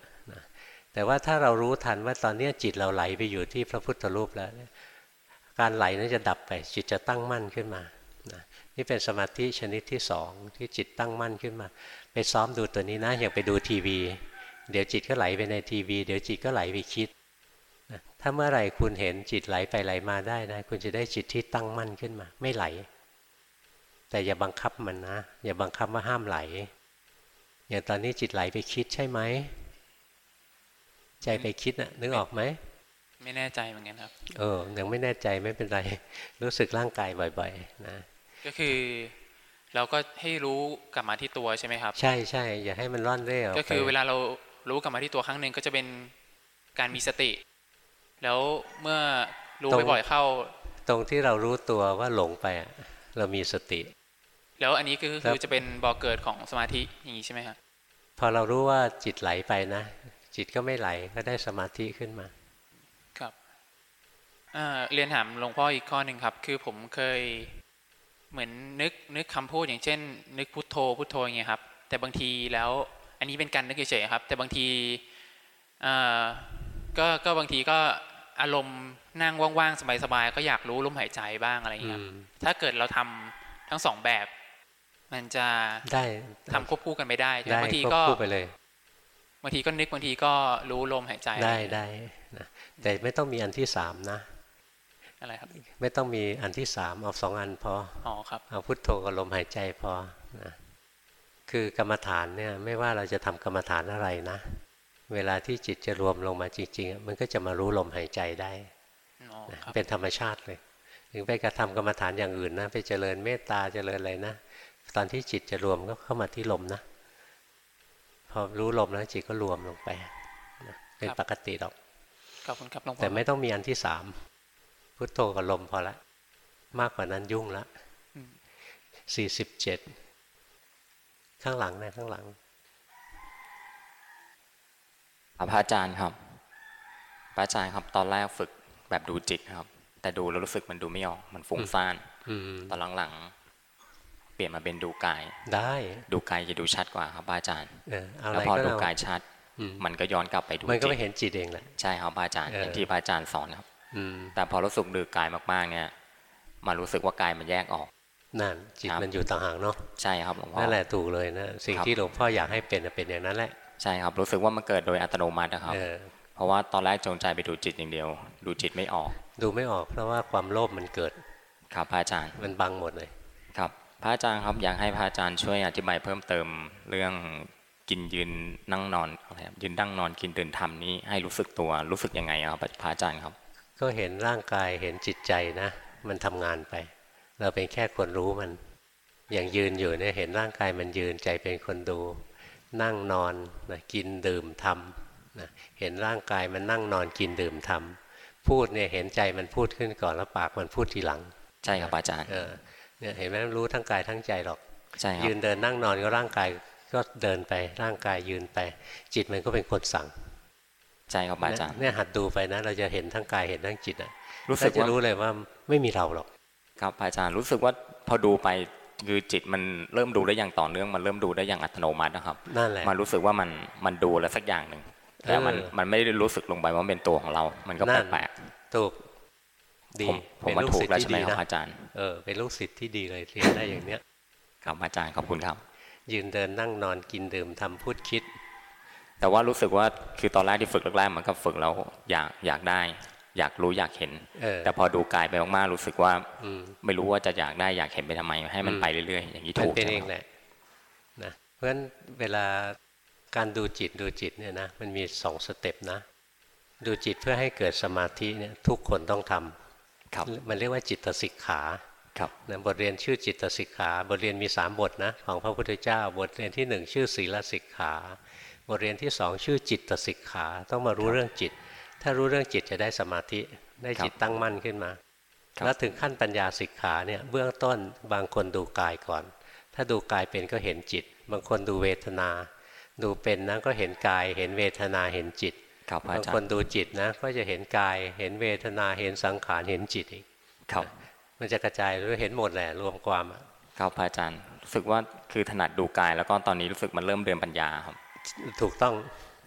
แต่ว่าถ้าเรารู้ทันว่าตอนนี้จิตเราไหลไปอยู่ที่พระพุทธรูปแล้ว การไหลนั้นจะดับไป จิตจะตั้งมั่นขึ้นมา นี่เป็นสมาธิชนิดที่สองที่จิตตั้งมั่นขึ้นมา ไปซ้อมดูตัวนี้นะอย่างไปดูทีวี เดี๋ยวจิตก็ไหลไปในทีวี เดี๋ยวจิตก็ไหลไปคิดนะถ้าเมื่อไหร่คุณเห็นจิตไหลไปไหลมาได้นะ คุณจะได้จิตที่ตั้งมั่นขึ้นมา ไม่ไหล แต่อย่าบังคับมันนะ อย่าบังคับว่าห้ามไหล อย่างตอนนี้จิตไหลไปคิดใช่ไหมใจไปคิดนะนึกออกไหมไม่แน่ใจเหมือนกันครับ เออยังไม่แน่ใจไม่เป็นไร รู้สึกร่างกายบ่อย ๆ นะ ก็คือ เราก็ให้รู้กลับมาที่ตัวใช่ไหมครับ ใช่ใช่อย่าให้มันร่อนเร่ออกไปก็คือเวลาเรารู้กลับมาที่ตัวครั้งหนึ่งก็จะเป็นการมีสติ แล้วเมื่อรู้บ่อยๆเข้า ตรงที่เรารู้ตัวว่าหลงไปอะเรามีสติ แล้วอันนี้ก็ครัคือบจะเป็นบ่อเกิดของสมาธิอย่างนี้ใช่ไหมครับพอเรารู้ว่าจิตไหลไปนะ จิตก็ไม่ไหลก็ได้สมาธิขึ้นมาครับอ่าเรียนถามหลวงพ่ออีกข้อหนึ่งครับ คือผมเคย เหมือนนึกนึกคำพูดอย่างเช่น นึกพุทโธพุทโธอย่างเงี้ยครับ แต่บางทีแล้วอันนี้เป็นการนึกเฉยๆครับ แต่บางทีอ่าก็ก็บางทีก็อารมณ์นั่งว่างๆสบายๆก็อยากรู้ลมหายใจบ้างอะไรอย่างเงี้ยครับอืมถ้าเกิดเราทำทั้งสองแบบ มันจะได้ทำควบคู่กันไม่ได้ใช่ไหมได้บางทีควบก็คู่ไปเลยบางทีก็นึกบางทีก็รู้ลมหายใจได้ได้นะแต่ไม่ต้องมีอันที่สามนะ อะไรครับ ไม่ต้องมีอันที่สามเอาสองอันพออ๋อครับเอาพุทโธกับลมหายใจพอนะคือกรรมฐานเนี่ยไม่ว่าเราจะทำกรรมฐานอะไรนะ เวลาที่จิตจะรวมลงมาจริงๆ มันก็จะมารู้ลมหายใจได้อ๋อนะครับเป็นธรรมชาติเลย ถึงไปกระทำกรรมฐานอย่างอื่นนะไปเจริญเมตตาเจริญอะไรนะตอนที่จิตจะรวมก็เข้ามาที่ลมนะพอรู้ลมแล้วจิตก็รวมลงไปนะเป็นปกติหรอกขอบคุณครับหลวงพ่อแต่ไม่ต้องมีอันที่สาม พุทโธกับลมพอละ มากกว่านั้นยุ่งละอืมสี่สิบเจ็ดข้างหลังนะข้างหลังพระอาจารย์ครับ พระอาจารย์ครับ ตอนแรกฝึกแบบดูจิตครับ แต่ดูแล้วรู้สึกมันดูไม่ออก มันฟุ้งซ่านอืมตอนหลังๆ เปลี่ยนมาเป็นดูกาย ได้ ดูกายจะดูชัดกว่าครับพระอาจารย์เออเอาอะไรแล้วพอก็ดูเอากายชัดอืมมันก็ย้อนกลับไปดูมันก็ไปจิตเห็นจิตเองแหละ ใช่ครับพระอาจารย์เอออย่างที่พระอาจารย์สอนครับอืม แต่พอรู้สึกดูกายมากๆเนี่ยมารู้สึกว่ากายมันแยกออกนั่นจิตครับมันอยู่ต่างหากเนาะใช่ครับหลวงพ่อนั่นแหละถูกเลยนะสิ่งครับที่หลวงพ่ออยากให้เป็นน่ะเป็นอย่างนั้นแหละใช่ครับรู้สึกว่ามันเกิดโดยอัตโนมัตินะครับเออเพราะว่าตอนแรกจงใจไปดูจิตอย่างเดียว ดูจิตไม่ออก ดูไม่ออก เพราะว่าความโลภมันเกิดครับพระอาจารย์มันบังหมดเลยครับ พระอาจารย์ครับอยากให้พระอาจารย์ช่วยอธิบายเพิ่มเติมเรื่องกินยืนนั่งนอนอะไรครับยืนนั่งนอนกินตื่นทำนี้ให้รู้สึกตัวรู้สึกยังไงครับพระอาจารย์ครับ ก็เห็นร่างกายเห็นจิตใจนะ มันทำงานไป เราเป็นแค่คนรู้มัน อย่างยืนอยู่เนี่ยเห็นร่างกายมันยืนใจเป็นคนดู นั่งนอนนะกินดื่มทำนะเห็นร่างกายมันนั่งนอนกินดื่มทำพูดเนี่ยเห็นใจมันพูดขึ้นก่อนแล้วปากมันพูดทีหลัง ใช่ครับอาจารย์เออเนี่ยเห็นไหมมันรู้ทั้งกายทั้งใจหรอกใช่ครับยืนเดินนั่งนอนก็ร่างกายก็เดินไปร่างกายยืนไป จิตมันก็เป็นคนสั่ง ใช่ครับอาจารย์เนี่ยหัดดูไปนะ เราจะเห็นทั้งกายเห็นทั้งจิตอะรู้สึกเราจะว่ารู้เลยว่าไม่มีเราหรอก ครับอาจารย์รู้สึกว่าพอดูไปคือจิตมันเริ่มดูได้อย่างต่อเนื่องมันเริ่มดูได้อย่างอัตโนมัตินะครับนั่นแหละมันรู้สึกว่ามันมันดูอะไรสักอย่างหนึ่งแต่มันเออมันไม่ได้รู้สึกลงไปว่าเป็นตัวของเรา มันก็นั่นแปลกถูกดีผมผมเป็นว่าลูกถูกศิษย์แล้วที่ใช่ไหมดีครับนะอาจารย์เออเป็นลูกศิษย์ที่ดีเลยเรียนได้อย่างเนี้ยๆครับอาจารย์ขอบคุณครับ ยืนเดินนั่งนอนกินดื่มทำพูดคิด แต่ว่ารู้สึกว่าคือตอนแรกที่ฝึกแรกๆมันก็ฝึกแล้วอยากอยากได้ อยากรู้อยากเห็นเออแต่พอดูกายไปมากๆรู้สึกว่าอืมไม่รู้ว่าจะอยากได้อยากเห็นไปทำไม ให้มันอืมไปเรื่อยๆ อย่างนี้มันถูกเป็นใช่เอไหมงแหละนะเพราะฉะนั้นเวลาการดูจิตดูจิตเนี่ยนะมันมีสองสเต็ปนะ ดูจิตเพื่อให้เกิดสมาธิเนี่ยทุกคนต้องทำครับมันเรียกว่าจิตสิกขาครับนะบทเรียนชื่อจิตสิกขา บทเรียนมีสามบทนะของพระพุทธเจ้า บทเรียนที่หนึ่งชื่อศีลสิกขา บทเรียนที่สองชื่อจิตสิกขาต้องมารู้เรื่องจิต ถ้ารู้เรื่องจิตจะได้สมาธิได้จิตตั้งมั่นขึ้นมา แล้วถึงขั้นปัญญาสิกขาเนี่ยเบื้องต้นบางคนดูกายก่อน ถ้าดูกายเป็นก็เห็นจิต บางคนดูเวทนา ดูเป็นนะก็เห็นกายเห็นเวทนาเห็นจิตครับอาบางจารคนย์ดูจิตนะก็จะเห็นกายเห็นเวทนาเห็นสังขารเห็นจิตอีกครับมันจะกระจายรู้เห็นหมดแหละรวมความอะครับพระอาจารย์รู้สึกว่าคือถนัดดูกาย แล้วก็ตอนนี้รู้สึกมันเริ่มเดินปัญญาครับ ถูกต้อง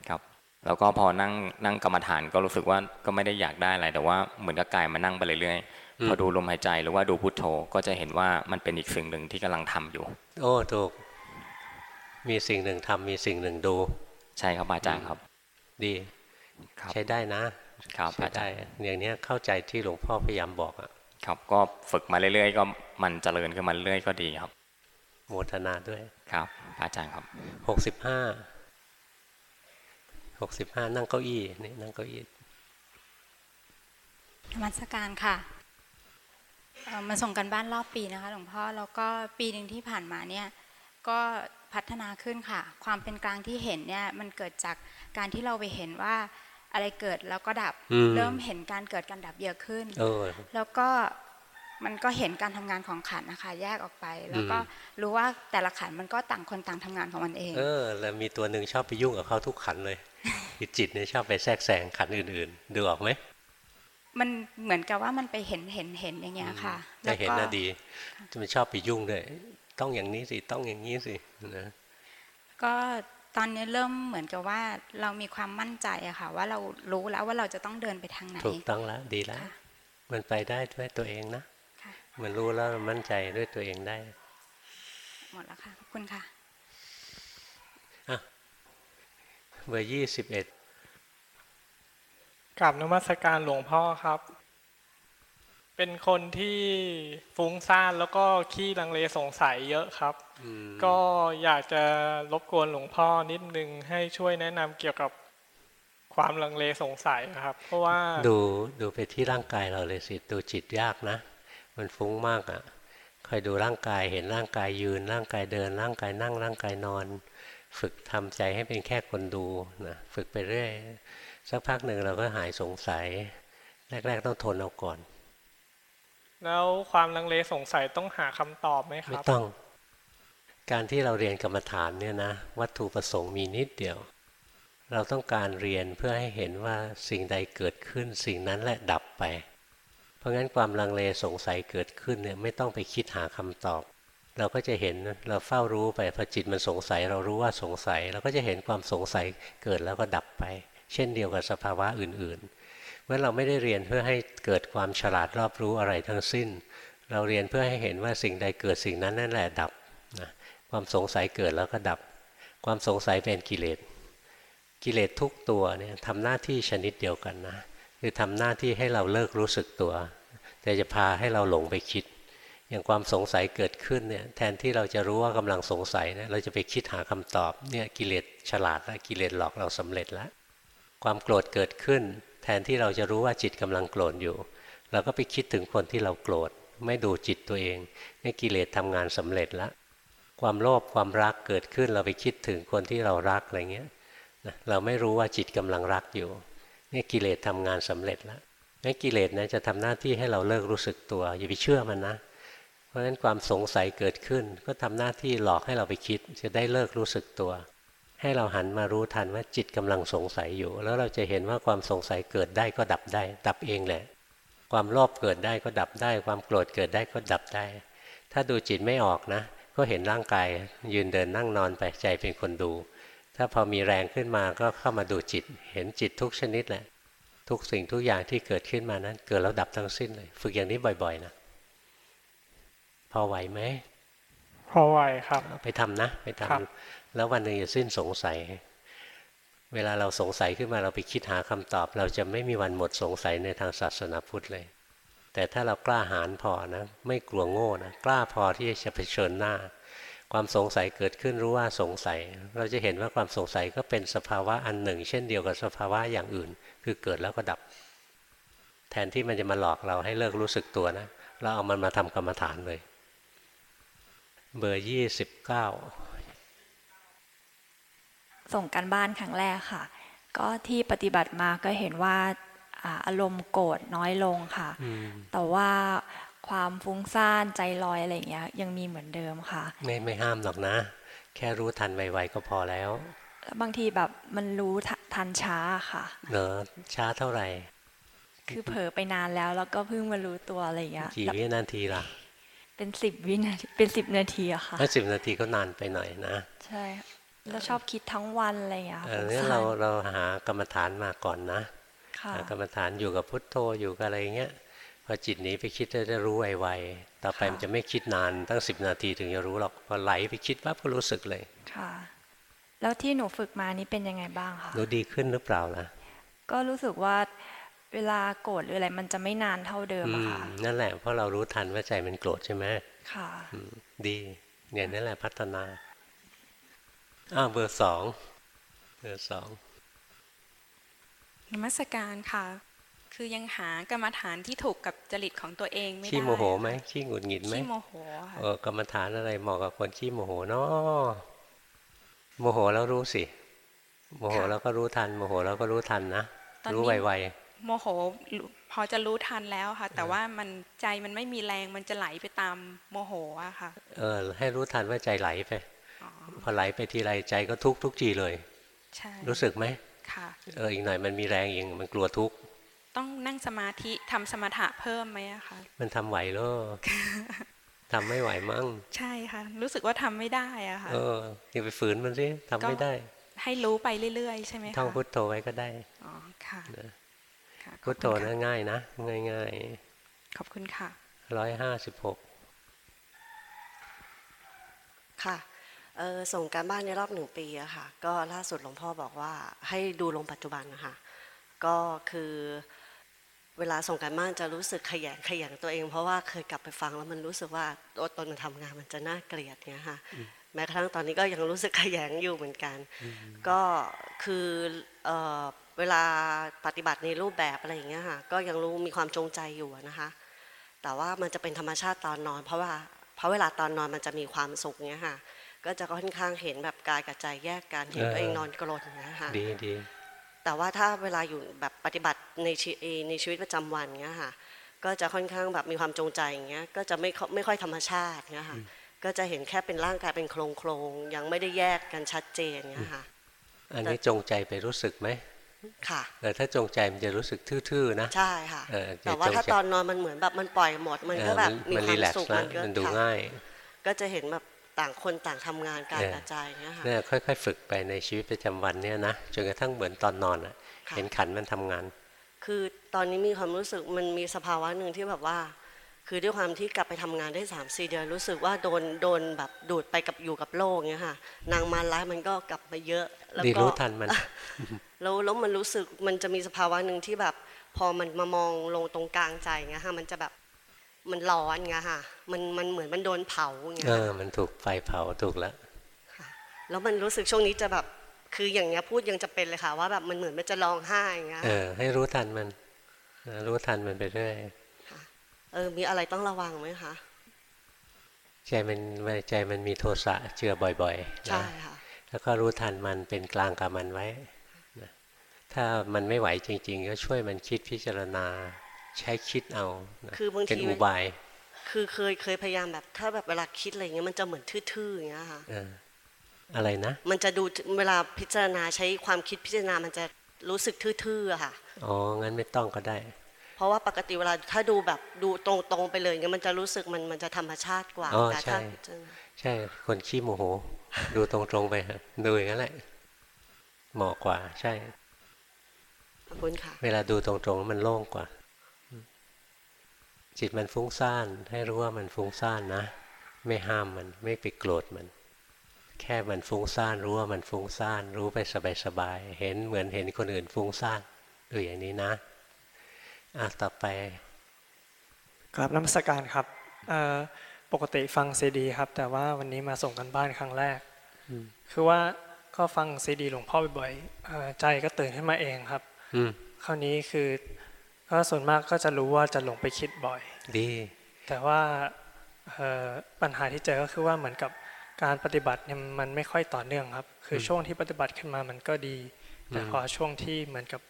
ครับ แล้วก็พอนั่งนั่งกรรมฐานก็รู้สึกว่าก็ไม่ได้อยากได้อะไร แต่ว่าเหมือนกับกายมานั่งไปเรื่อยๆพอดูลมหายใจหรือว่าดูพุทโธก็จะเห็นว่ามันเป็นอีกสิ่งหนึ่งที่กำลังทำอยู่ โอ้ถูก มีสิ่งหนึ่งทำมีสิ่งหนึ่งดู ใช่ครับอาจารย์ครับ ดีครับใช้ได้นะครับใช้อาจาได้รย์อย่างเนี้ยเข้าใจที่หลวงพ่อพยายามบอกอะครับก็ฝึกมาเรื่อยๆ ก็มันเจริญขึ้นมาเรื่อยๆก็ดีครับโมทนาด้วยครับพระอาจารย์ครับหกสิบห้า หกสิบห้านั่งเก้าอี้นี่นั่งเก้าอี้นมัสการค่ะเอ่อมาส่งกันบ้านรอบปีนะคะหลวงพ่อแล้วก็ปีหนึ่งที่ผ่านมาเนี่ยก็พัฒนาขึ้นค่ะ ความเป็นกลางที่เห็นเนี่ยมันเกิดจากการที่เราไปเห็นว่าอะไรเกิดแล้วก็ดับอืมเริ่มเห็นการเกิดการดับเยอะขึ้นเออแล้วก็มันก็เห็นการทำงานของขันธ์นะคะ แยกออกไป แล้วก็อืรู้ว่าแต่ละขันธ์มันก็ต่างคนต่างทำงานของมันเอง เออแล้วมีตัวหนึ่งชอบไปยุ่งกับเขาทุกขันเลย คือจิตเนี่ยชอบไปแทรกแซงขันอื่นๆ ดูออกไหมมันเหมือนกับว่ามันไปเห็นเห็นเห็นอย่างเงี้ยค่ะถ้าเห็นแล้วก็น่ะดีมันชอบไปยุ่งด้วยต้องอย่างนี้สิต้องอย่างนี้สินะก็ตอนนี้เริ่มเหมือนกับว่าเรามีความมั่นใจอะค่ะ ว่าเรารู้แล้วว่าเราจะต้องเดินไปทางไหนถูกต้องแล้วดีแล้วมันไปได้ด้วยตัวเองนะค่ะมันรู้แล้วมันมั่นใจด้วยตัวเองได้ หมดแล้วค่ะขอบคุณค่ะอะ เบอร์ยี่สิบเอ็ดกราบนมัสการหลวงพ่อครับ เป็นคนที่ฟุ้งซ่านแล้วก็ขี้ลังเลสงสัยเยอะครับ ก็อยากจะรบกวนหลวงพ่อนิดนึงให้ช่วยแนะนำเกี่ยวกับความลังเลสงสัยครับ เพราะว่าดูดูไปที่ร่างกายเราเลยสิดูจิตยากนะ มันฟุ้งมากอะ่ะคอยดูร่างกายเห็นร่างกายยืน ร่างกายเดิน ร่างกายนั่งร่างกายนอน ฝึกทำใจให้เป็นแค่คนดูนะฝึกไปเรื่อย สักพักหนึ่งเราก็หายสงสัย แรก ๆ ต้องทนเอาก่อน แล้วความลังเลสงสัยต้องหาคำตอบไหมคไม่รับต้อง การที่เราเรียนกรรมฐานเนี่ยนะวัตถุประสงค์มีนิดเดียว เราต้องการเรียนเพื่อให้เห็นว่าสิ่งใดเกิดขึ้น สิ่งนั้นแหละดับไป เพราะงั้นความลังเลสงสัยเกิดขึ้นเนี่ยไม่ต้องไปคิดหาคำตอบ เราก็จะเห็นเราเฝ้ารู้ไปพอจิตมันสงสัย เรารู้ว่าสงสัย เราก็จะเห็นความสงสัยเกิดแล้วก็ดับไป เช่นเดียวกับสภาวะอื่นๆ เมื่อเราไม่ได้เรียนเพื่อให้เกิดความฉลาดรอบรู้อะไรทั้งสิ้น เราเรียนเพื่อให้เห็นว่าสิ่งใดเกิดสิ่งนั้นนั่นแหละดับนะความสงสัยเกิดแล้วก็ดับ ความสงสัยเป็นกิเลสกิเลสทุกตัวเนี่ยทำหน้าที่ชนิดเดียวกันนะคือทำหน้าที่ให้เราเลิกรู้สึกตัว แต่จะพาให้เราหลงไปคิด อย่างความสงสัยเกิดขึ้นเนี่ยแทนที่เราจะรู้ว่ากำลังสงสัยเนี่ยเราจะไปคิดหาคำตอบเนี่ยกิเลสฉลาดแล้วกิเลสหลอกเราสำเร็จแล้วความโกรธเกิดขึ้น แทนที่เราจะรู้ว่าจิตกำลังโกรธอยู่ เราก็ไปคิดถึงคนที่เราโกรธ ไม่ดูจิตตัวเองนี่กิเลสทำงานสำเร็จแล้วความโลภความรักเกิดขึ้นเราไปคิดถึงคนที่เรารักอะไรเงี้ยเราไม่รู้ว่าจิตกำลังรักอยู่นี่กิเลสทำงานสำเร็จแล้วงั้นกิเลสนะจะทำหน้าที่ให้เราเลิกรู้สึกตัวอย่าไปเชื่อมันนะ ราะฉะนั้นความสงสัยเกิดขึ้น ก็ทำหน้าที่หลอกให้เราไปคิด จะได้เลิกรู้สึกตัว ให้เราหันมารู้ทันว่าจิตกำลังสงสัยอยู่ แล้วเราจะเห็นว่าความสงสัยเกิดได้ก็ดับได้ ดับเองแหละ ความโลภเกิดได้ก็ดับได้ ความโกรธเกิดได้ก็ดับได้ ถ้าดูจิตไม่ออกนะ ก็เห็นร่างกายยืนเดินนั่งนอนไปใจเป็นคนดู ถ้าพอมีแรงขึ้นมาก็เข้ามาดูจิต เห็นจิตทุกชนิดแหละ ทุกสิ่งทุกอย่างที่เกิดขึ้นมานั้น เกิดแล้วดับทั้งสิ้นเลย ฝึกอย่างนี้บ่อยๆนะ พอไหวไหมพอไหวครับ ไปทำนะ ไปทำแล้ววันหนึ่งจะสิ้นสงสัย เวลาเราสงสัยขึ้นมาเราไปคิดหาคำตอบ เราจะไม่มีวันหมดสงสัยในทางศาสนาพุทธเลย แต่ถ้าเรากล้าหาญพอนะ ไม่กลัวโง่นะกล้าพอที่จะเผชิญหน้า ความสงสัยเกิดขึ้นรู้ว่าสงสัย เราจะเห็นว่าความสงสัยก็เป็นสภาวะอันหนึ่ง เช่นเดียวกับสภาวะอย่างอื่น คือเกิดแล้วก็ดับ แทนที่มันจะมาหลอกเราให้เลิกรู้สึกตัวนะเราเอามันมาทำกรรมฐานเลย เบอร์ยี่สิบเก้าส่งกันบ้านครั้งแรกค่ะ ก็ที่ปฏิบัติมาก็เห็นว่าอารมณ์โกรธน้อยลงค่ะ แต่ว่าความฟุ้งซ่านใจลอยอะไรอย่างเงี้ยยังมีเหมือนเดิมค่ะ ไม่ไม่ห้ามหรอกนะ แค่รู้ทันไวๆก็พอแล้วบางทีแบบมันรู้ทันช้าค่ะเนอะช้าเท่าไหร่ คือเผลอไปนานแล้วแล้วก็เพิ่งมารู้ตัวอะไรอย่างเงี้ยกี่วินาทีล่ะ เป็นสิบวินาทีเป็นสิบนาทีอะค่ะถ้าสิบนาทีก็นานไปหน่อยนะ ใช่แล้วชอบคิดทั้งวันอะไรอย่างเงี้ยเออเนี่ยเราเราหากรรมฐานมาก่อนนะหากรรมฐานอยู่กับพุทโธอยู่กับอะไรเงี้ยพอจิตหนีไปคิดจะรู้ไวๆต่อไปมันจะไม่คิดนานตั้งสิบนาทีถึงจะรู้หรอกพอไหลไปคิดปั๊บก็รู้สึกเลย ค่ะ แล้วที่หนูฝึกมานี้เป็นยังไงบ้างคะรู้ดีขึ้นหรือเปล่าล่ะก็รู้สึกว่า เวลาโกรธหรืออะไรมันจะไม่นานเท่าเดิมอะค่ะนั่นแหละเพราะเรารู้ทันว่าใจมันโกรธใช่ไหมค่ะดีเนี่ยนั่นแหละพัฒนาอ้าวเบอร์สองเบอร์สองนมัสการค่ะ คือยังหากรรมฐานที่ถูกกับจริตของตัวเองไม่ได้ขี้โมโหไหมขี้หงุดหงิดไหมขี้โมโหค่ะเออกรรมฐานอะไรเหมาะกับคนขี้โมโหเนาะโมโหแล้วรู้สิโมโหแล้วก็รู้ทัน โมโหแล้วก็รู้ทันนะรู้ไวๆ โมโหพอจะรู้ทันแล้วค่ะ แต่ว่ามันใจมันไม่มีแรงมันจะไหลไปตามโมโหอะค่ะ เออ ให้รู้ทันว่าใจไหลไปพอไหลไปทีไรใจก็ทุกทุกทีเลยใช่รู้สึกไหมค่ะเอออีกหน่อยมันมีแรงเองมันกลัวทุกข์ต้องนั่งสมาธิทำสมถะเพิ่มไหมอะคะมันทำไหวเหรอทำไม่ไหวมั้งใช่ค่ะ รู้สึกว่าทำไม่ได้อะค่ะเอออย่าไปฝืนมันสิทำไม่ได้ ให้รู้ไปเรื่อยๆ ใช่ไหมคะท่องพุทโธไว้ก็ได้อ๋อค่ะ พุทโธนะง่ายนะ ง่ายๆขอบคุณค่ะร้อยห้าสิบหกค่ะเออส่งการบ้านในรอบหนึ่งปีอะค่ะ ก็ล่าสุดหลวงพ่อบอกว่าให้ดูลงปัจจุบันนะคะก็คือเวลาส่งการบ้านจะรู้สึกขยันขยันตัวเอง เพราะว่าเคยกลับไปฟังแล้วมันรู้สึกว่าตัวตนมันทำงานมันจะน่าเกลียดเนี่ยค่ะแม้กระทั่งตอนนี้ก็ยังรู้สึกขยันอยู่เหมือนกัน ก็คือ เออเวลาปฏิบัติในรูปแบบอะไรอย่างเงี้ยค่ะก็ยังรู้มีความจงใจอยู่นะคะ แต่ว่ามันจะเป็นธรรมชาติตอนนอน เพราะว่าเพราะเวลาตอนนอนมันจะมีความสุขเงี้ยค่ะก็จะค่อนข้างเห็นแบบกายกับใจแยกกันเห็นตัวเองนอนกรนนะคะดีดีแต่ว่าถ้าเวลาอยู่แบบปฏิบัติในชีในชีวิตประจำวันเงี้ยค่ะก็จะค่อนข้างแบบมีความจงใจอย่างเงี้ยก็จะไม่ไม่ค่อยธรรมชาติเงี้ยค่ะก็จะเห็นแค่เป็นร่างกายเป็นโครงโครงยังไม่ได้แยกกันชัดเจนเงี้ยค่ะอันนี้จงใจไปรู้สึกไหม ค่ะเออถ้าจงใจมันจะรู้สึกทื่อๆนะใช่ค่ะเออแต่ว่าถ้าตอนนอนมันเหมือนแบบมันปล่อยหมดมันก็แบบมีมันควารีมแลกสุขซ์นะมันก็มันดูค่ะง่าย ก็จะเห็นแบบต่างคนต่างทำงานการเออกระจายเนี่ยค่ะเนี่ยค่อย ๆ ฝึกไปในชีวิตประจำวันเนี่ยนะจนกระทั่งเหมือนตอนนอนอะค่ะเห็นขันมันทำงาน คือตอนนี้มีความรู้สึกมันมีสภาวะหนึ่งที่แบบว่า คือด้วยความที่กลับไปทำงานได้สามสี่เดือนรู้สึกว่าโดนโดนแบบดูดไปกับอยู่กับโลกเงี้ยค่ะ นางมารร้ายมันก็กลับมาเยอะ แล้วดีก็รู้ทันมันแล้วแล้วมันรู้สึกมันจะมีสภาวะหนึ่งที่แบบ พอมันมามองลงตรงกลางใจเงี้ยค่ะมันจะแบบมันร้อนเงี้ยค่ะ มันมันเหมือนมันโดนเผาเงี้เอยอมันถูกไฟเผาถูกแล้วแล้วมันรู้สึกช่วงนี้จะแบบคืออย่างเงี้ยพูดยังจะเป็นเลยค่ะ ว่าแบบมันเหมือนมันจะร้องไห้อย่างเงี้ยเออให้รู้ทันมันนะรู้ทันมันไปเรื่อย เออมีอะไรต้องระวังไหมคะใจมันใจมันมีโทสะเจือบ่อยๆใช่นะค่ะแล้วก็รู้ทันมันเป็นกลางกับมันไว้นะถ้ามันไม่ไหวจริง ๆ ก็ช่วยมันคิดพิจารณาใช้คิดเอานะคือบางทีเป็นอุบาย คือเคยเคยพยายามแบบ ถ้าแบบเวลาคิดอะไรเงี้ยมันจะเหมือนทื่อๆอย่างเงี้ยค่ะเอออะไรนะ มันจะดูเวลาพิจารณาใช้ความคิดพิจารณามันจะรู้สึกทื่อๆอะค่ะ อ๋อ งั้นไม่ต้องก็ได้ เพราะว่าปกติเวลาถ้าดูแบบดูตรงๆไปเลยเงี้ยมันจะรู้สึกมันมันจะธรรมชาติกว่าอ๋อแต่ใช่ถ้าพิจารณาใช่คนขี้โมโห ดูตรงๆไปเถอะดูอย่างนั้นแหละเหมาะกว่า ใช่ขอบคุณค่ะ เวลาดูตรงๆแล้วมันโล่งกว่า จิตมันฟุ้งซ่าน ให้รู้ว่ามันฟุ้งซ่านนะ ไม่ห้ามมันไม่ไปโกรธมัน แค่มันฟุ้งซ่านรู้ว่ามันฟุ้งซ่าน รู้ไปสบายๆเห็นเหมือนเห็นคนอื่นฟุ้งซ่านดูอย่างนี้นะ อะต่อไปกราบน้ำสการครับเอ่อปกติฟังซีดีครับ แต่ว่าวันนี้มาส่งกันบ้านครั้งแรกอืมคือว่าก็ฟังซีดีหลวงพ่อบ่อยๆเอ่อใจก็ตื่นขึ้นมาเองครับอืมคราวนี้คือก็ส่วนมากก็จะรู้ว่าจะหลงไปคิดบ่อย ดี แต่ว่าเอ่อปัญหาที่เจอก็คือว่าเหมือนกับการปฏิบัติเนี่ยมันไม่ค่อยต่อเนื่องครับ คือช่วงที่ปฏิบัติขึ้นมามันก็ดี แต่พอช่วงที่เหมือนกับ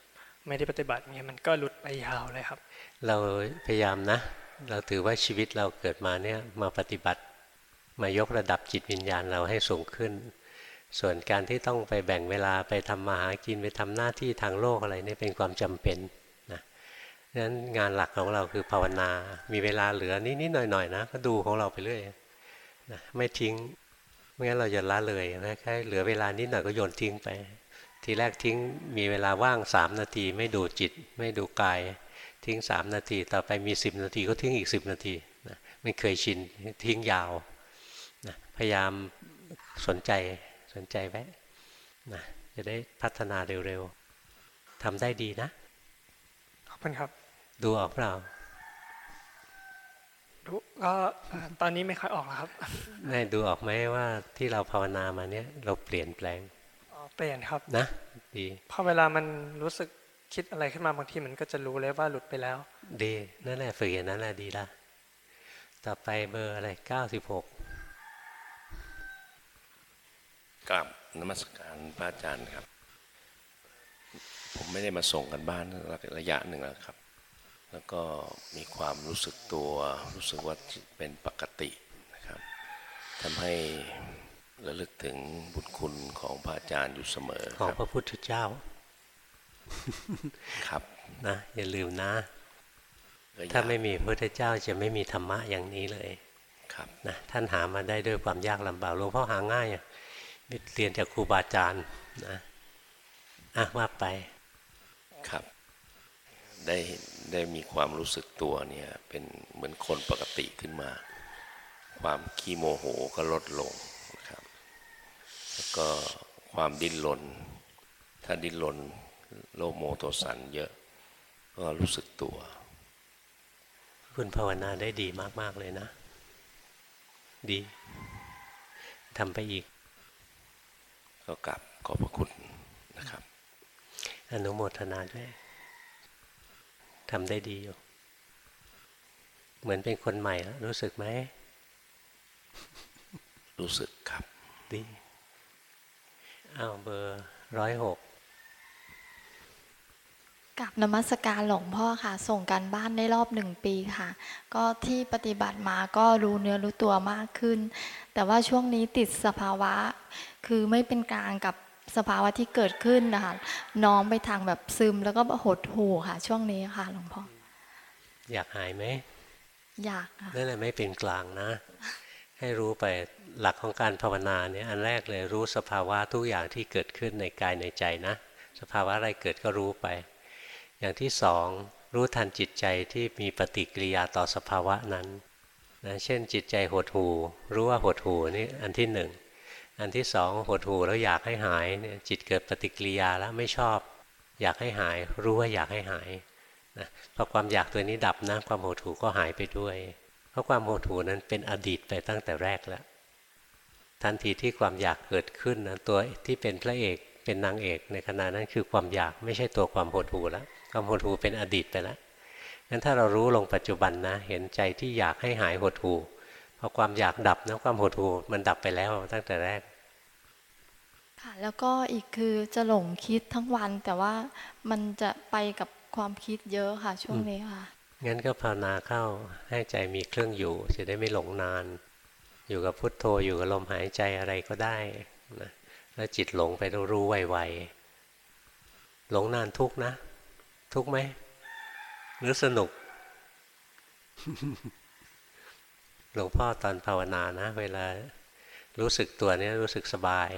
ไม่ได้ปฏิบัติเนี่ยมันก็หลุดไปยาวเลยครับ เราพยายามนะ เราถือว่าชีวิตเราเกิดมาเนี่ยมาปฏิบัติ มายกระดับจิตวิญญาณเราให้สูงขึ้น ส่วนการที่ต้องไปแบ่งเวลาไปทำมาหากินไปทำหน้าที่ทางโลกอะไรนี่เป็นความจำเป็นนะดังนั้นงานหลักของเราคือภาวนา มีเวลาเหลือนิดๆหน่อยๆนะก็ดูของเราไปเรื่อยนะไม่ทิ้งไม่งั้นเราจะละเลยนะแค่เหลือเวลานิดหน่อยก็โยนทิ้งไป ทีแรกทิ้งมีเวลาว่างสามนาที ไม่ดูจิต ไม่ดูกาย ทิ้งสามนาที ต่อไปมีสิบนาทีก็ทิ้งอีกสิบนาทีนะมันเคยชินทิ้งยาวนะพยายามสนใจสนใจไว้นะจะได้พัฒนาเร็วๆทำได้ดีนะขอบคุณครับ ดูออกเปล่ารู้ก็เอ่อตอนนี้ไม่ค่อยออกแล้วครับได้ดูออกไหมว่าที่เราภาวนามาเนี่ยเราเปลี่ยนแปลงอ๋อ เปลี่ยนครับนะดีพอเวลามันรู้สึกคิดอะไรขึ้นมาบางทีมันก็จะรู้เลยว่าหลุดไปแล้ว ดีนั่นแหละฝึกอย่างนั้นแหละดีละต่อไปเบอร์อะไรเก้าสิบหกกับนมัสการพระอาจารย์ครับ ผมไม่ได้มาส่งกันบ้านระยะหนึ่งแล้วครับ แล้วก็มีความรู้สึกตัวรู้สึกว่าเป็นปกตินะครับทำให้ ระลึกถึงบุญคุณของพระอาจารย์อยู่เสมอของครับพระพุทธเจ้า ครับนะอย่าลืมนะก็อยากถ้าไม่มีพระพุทธเจ้าจะไม่มีธรรมะอย่างนี้เลย ครับนะท่านหามาได้ด้วยความยากลำบากหลวงพ่อหาง่ายอะเรียนจากครูบาอาจารย์นะอะว่าไปครับ ได้ได้มีความรู้สึกตัวเนี่ยเป็นเหมือนคนปกติขึ้นมา ความขี้โมโหก็ลดลงนะครับ แล้วก็ความดิ้นรนถ้าดิ้นรนโลภโมโทสันเยอะ ก็รู้สึกตัว คุณภาวนาได้ดีมาก ๆ เลยนะ ดีทำไปอีก ก็กลับขอบพระคุณนะครับ อนุโมทนาด้วยทำได้ดีอยู่ เหมือนเป็นคนใหม่แล้ว รู้สึกไหม รู้สึกครับ ดี อ้าวเบอร์ร้อยหกกับนมัสการหลวงพ่อค่ะ ส่งการบ้านได้รอบหนึ่งปีค่ะ ก็ที่ปฏิบัติมาก็รู้เนื้อรู้ตัวมากขึ้น แต่ว่าช่วงนี้ติดสภาวะ คือไม่เป็นกลางกับสภาวะที่เกิดขึ้นนะคะน้อมไปทางแบบซึมแล้วก็หดหู่ค่ะ ช่วงนี้ค่ะหลวงพ่ออยากหายไหมอยากค่ะนั่นแหละไม่เป็นกลางนะ ให้รู้ไป หลักของการภาวนาเนี่ยอันแรกเลยรู้สภาวะทุกอย่างที่เกิดขึ้นในกายในใจนะ สภาวะอะไรเกิดก็รู้ไป อย่างที่สองรู้ทันจิตใจที่มีปฏิกิริยาต่อสภาวะนั้นนะเช่นจิตใจหดหูรู้ว่าหดหูนี่อันที่หนึ่งอันที่สองหดหูแล้วอยากให้หายเนี่ยจิตเกิดปฏิกิริยาแล้วไม่ชอบ อยากให้หายรู้ว่าอยากให้หายนะพอความอยากตัวนี้ดับนะความหดหูก็หายไปด้วย เพราะความหดหูนั้นเป็นอดีตไปตั้งแต่แรกแล้ว ทันทีที่ความอยากเกิดขึ้นนะตัวที่เป็นพระเอกเป็นนางเอก ในขณะนั้นคือความอยากไม่ใช่ตัวความหดหูแล้วความหดหูเป็นอดีตไปแล้วงั้นถ้าเรารู้ลงปัจจุบันนะ เห็นใจที่อยากให้หายหดหูพอความอยากดับนะความหดหูมันดับไปแล้วตั้งแต่แรกค่ะแล้วก็อีกคือจะหลงคิดทั้งวัน แต่ว่ามันจะไปกับความคิดเยอะค่ะช่วงนี้ค่ะงั้นก็ภาวนาเข้าให้ใจมีเครื่องอยู่จะได้ไม่หลงนาน อยู่กับพุทโธอยู่กับลมหายใจอะไรก็ได้นะแล้วจิตหลงไปรู้ไวๆหลงนานทุกนะ ทุกไหมหรือสนุก หลวงพ่อตอนภาวนานะ เวลารู้สึกตัวนี้รู้สึกสบาย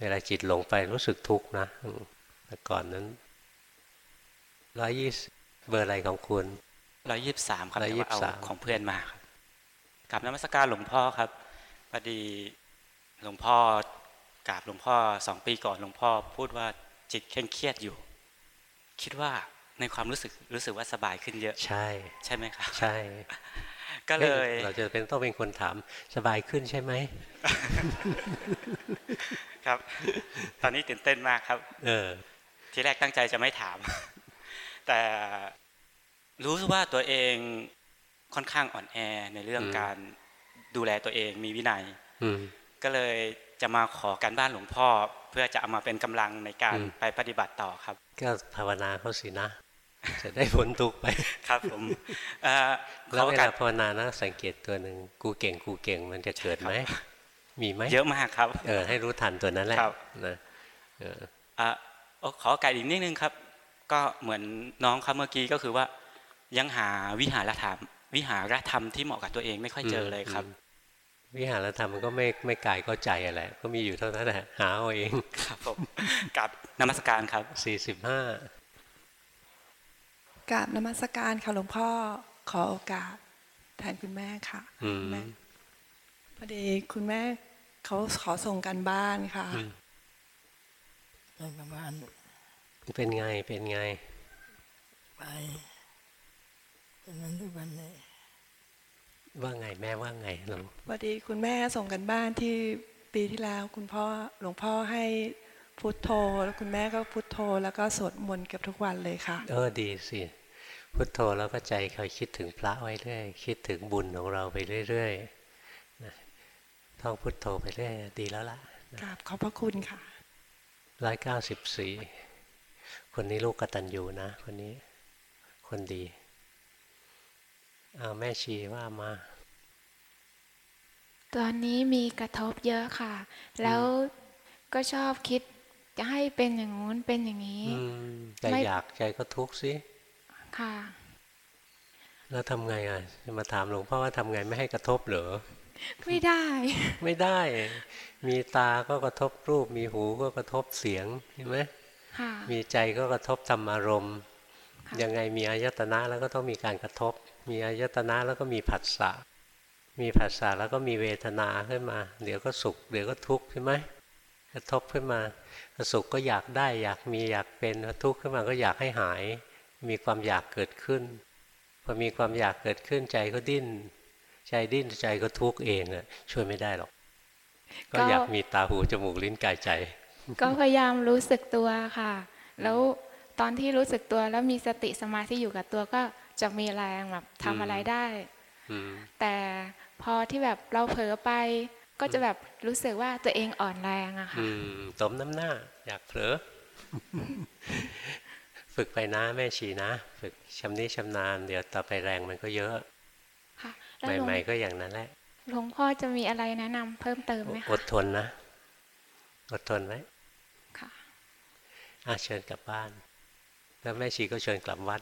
เวลาจิตหลงไปรู้สึกทุกข์นะแต่ก่อนนั้นร้อยยี่สิบเบอร์อะไรของคุณร้อยยี่สิบสามครับแต่ว่าเอา123ของเพื่อนมาครับ กราบนมัสการหลวงพ่อครับพอดีหลวงพ่อกราบหลวงพ่อสองปีก่อนหลวงพ่อ พูดว่าจิตเคร่งเครียดอยู่ คิดว่าในความรู้สึกรู้สึกว่าสบายขึ้นเยอะ ใช่ ใช่ไหมครับใช่ ก็เลย เราจะเป็นต้องเป็นคนถามสบายขึ้นใช่ไหมครับ ตอนนี้ตื่นเต้นมากครับ เออ ทีแรกตั้งใจจะไม่ถาม แต่รู้ว่าตัวเอง ค่อนข้างอ่อนแอในเรื่องอืมการดูแลตัวเองมีวินัยอืมก็เลยจะมาขอการบ้านหลวงพ่อ เพื่อจะเอามาเป็นกำลังในการอืมไปปฏิบัติต่อครับ ก็ภาวนาเขาสินะจะได้พ้นทุกข์ไปครับผมเอ่อแล้วขอเวโอกาลาสภาวนานะสังเกตตัวหนึ่งกูเก่งกูเก่งมันจะเกิดไหมมีไหมเยอะมากครับเออให้รู้ทันตัวนั้นแหละครับนะเอออะขอโอกาสอีกนิดนึงครับ ก็เหมือนน้องครับเมื่อกี้ก็คือว่ายังหาวิหารธรรม วิหารธรรมที่เหมาะกับตัวเองไม่ค่อยเจอเลยครับ วิหารธรรมมันก็ไม่ไม่กายก็ใจอะไรก็มีอยู่เท่านั้นแหละหาเอาเองครับผมกับนมัสการครับสี่สิบห้ากราบนมัสการค่ะหลวงพ่อขอโอกาสแทนคุณแม่ค่ะอืมคุณแม่พอดีคุณแม่เขาขอส่งกันบ้านค่ะอืมส่งกันบ้านเป็นไงเป็นไงไป เป็นนั้นทุกวันเลยว่าไงแม่ว่าไงหลวงพอดีคุณแม่ส่งกันบ้านที่ปีที่แล้ว คุณพ่อหลวงพ่อให้พุทโธ แล้วคุณแม่ก็พุทโธ แล้วก็สวดมนต์เกือบทุกวันเลยค่ะ เออดีสิพุทโธแล้วก็ใจคอยคิดถึงพระไว้เรื่อยคิดถึงบุญของเราไปเรื่อยๆนะท่องพุทโธไปเรื่อยดีแล้วล่ะกราบขอบพระคุณค่ะร้อยเก้าสิบสี่คนนี้ลูกกตัญญูนะ คนนี้คนดี เอาแม่ชีว่ามา ตอนนี้มีกระทบเยอะค่ะ แล้วก็ชอบคิดจะให้เป็นอย่างงู้นเป็นอย่างนี้อืมใจไม่อยากใจก็ทุกข์สิ ค่ะ แล้วทำไงอะจะมาถามหลวงพ่อว่าทำไงไม่ให้กระทบเหรอ ไม่ได้ ไม่ได้ มีตาก็กระทบรูป มีหูก็กระทบเสียงเห็นไหมค่ะมีใจก็กระทบธรรมารมณ์ยังไงมีอายตนะแล้วก็ต้องมีการกระทบ มีอายตนะแล้วก็มีผัสสะมีผัสสะแล้วก็มีเวทนาขึ้นมา เดี๋ยวก็สุข เดี๋ยวก็ทุกข์ใช่ไหมกระทบขึ้นมาสุขก็อยากได้อยากมีอยากเป็นทุกข์ขึ้นมาก็อยากให้หาย มีความอยากเกิดขึ้นพอมีความอยากเกิดขึ้นใจก็ดิ้น ใจดิ้นใจก็ทุกข์เองอะช่วยไม่ได้หรอก ก็ก็อยากมีตาหูจมูกลิ้นกายใจ ก็พยายามรู้สึกตัวค่ะ แล้วตอนที่รู้สึกตัวแล้วมีสติสมาธิอยู่กับตัวก็ จะมีแรงแบบทำอะไรได้อืมแต่พอที่แบบเราเผลอไป ก็จะแบบรู้สึกว่าตัวเองอ่อนแรงอะค่ะอืมตมน้ำหน้า อยากเผลอ ฝึกไปนะแม่ชีนะ ฝึกชำนิชำนาญเดี๋ยวต่อไปแรงมันก็เยอะค่ะแล้วหลวงใหม่ๆก็อย่างนั้นแหละหลวงพ่อจะมีอะไรแนะนำเพิ่มเติมไหมอคะดทนนะ อดทนไว้อาเชิญกลับบ้าน แล้วแม่ชีก็เชิญกลับวัด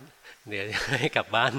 เดี๋ยวให้กลับบ้าน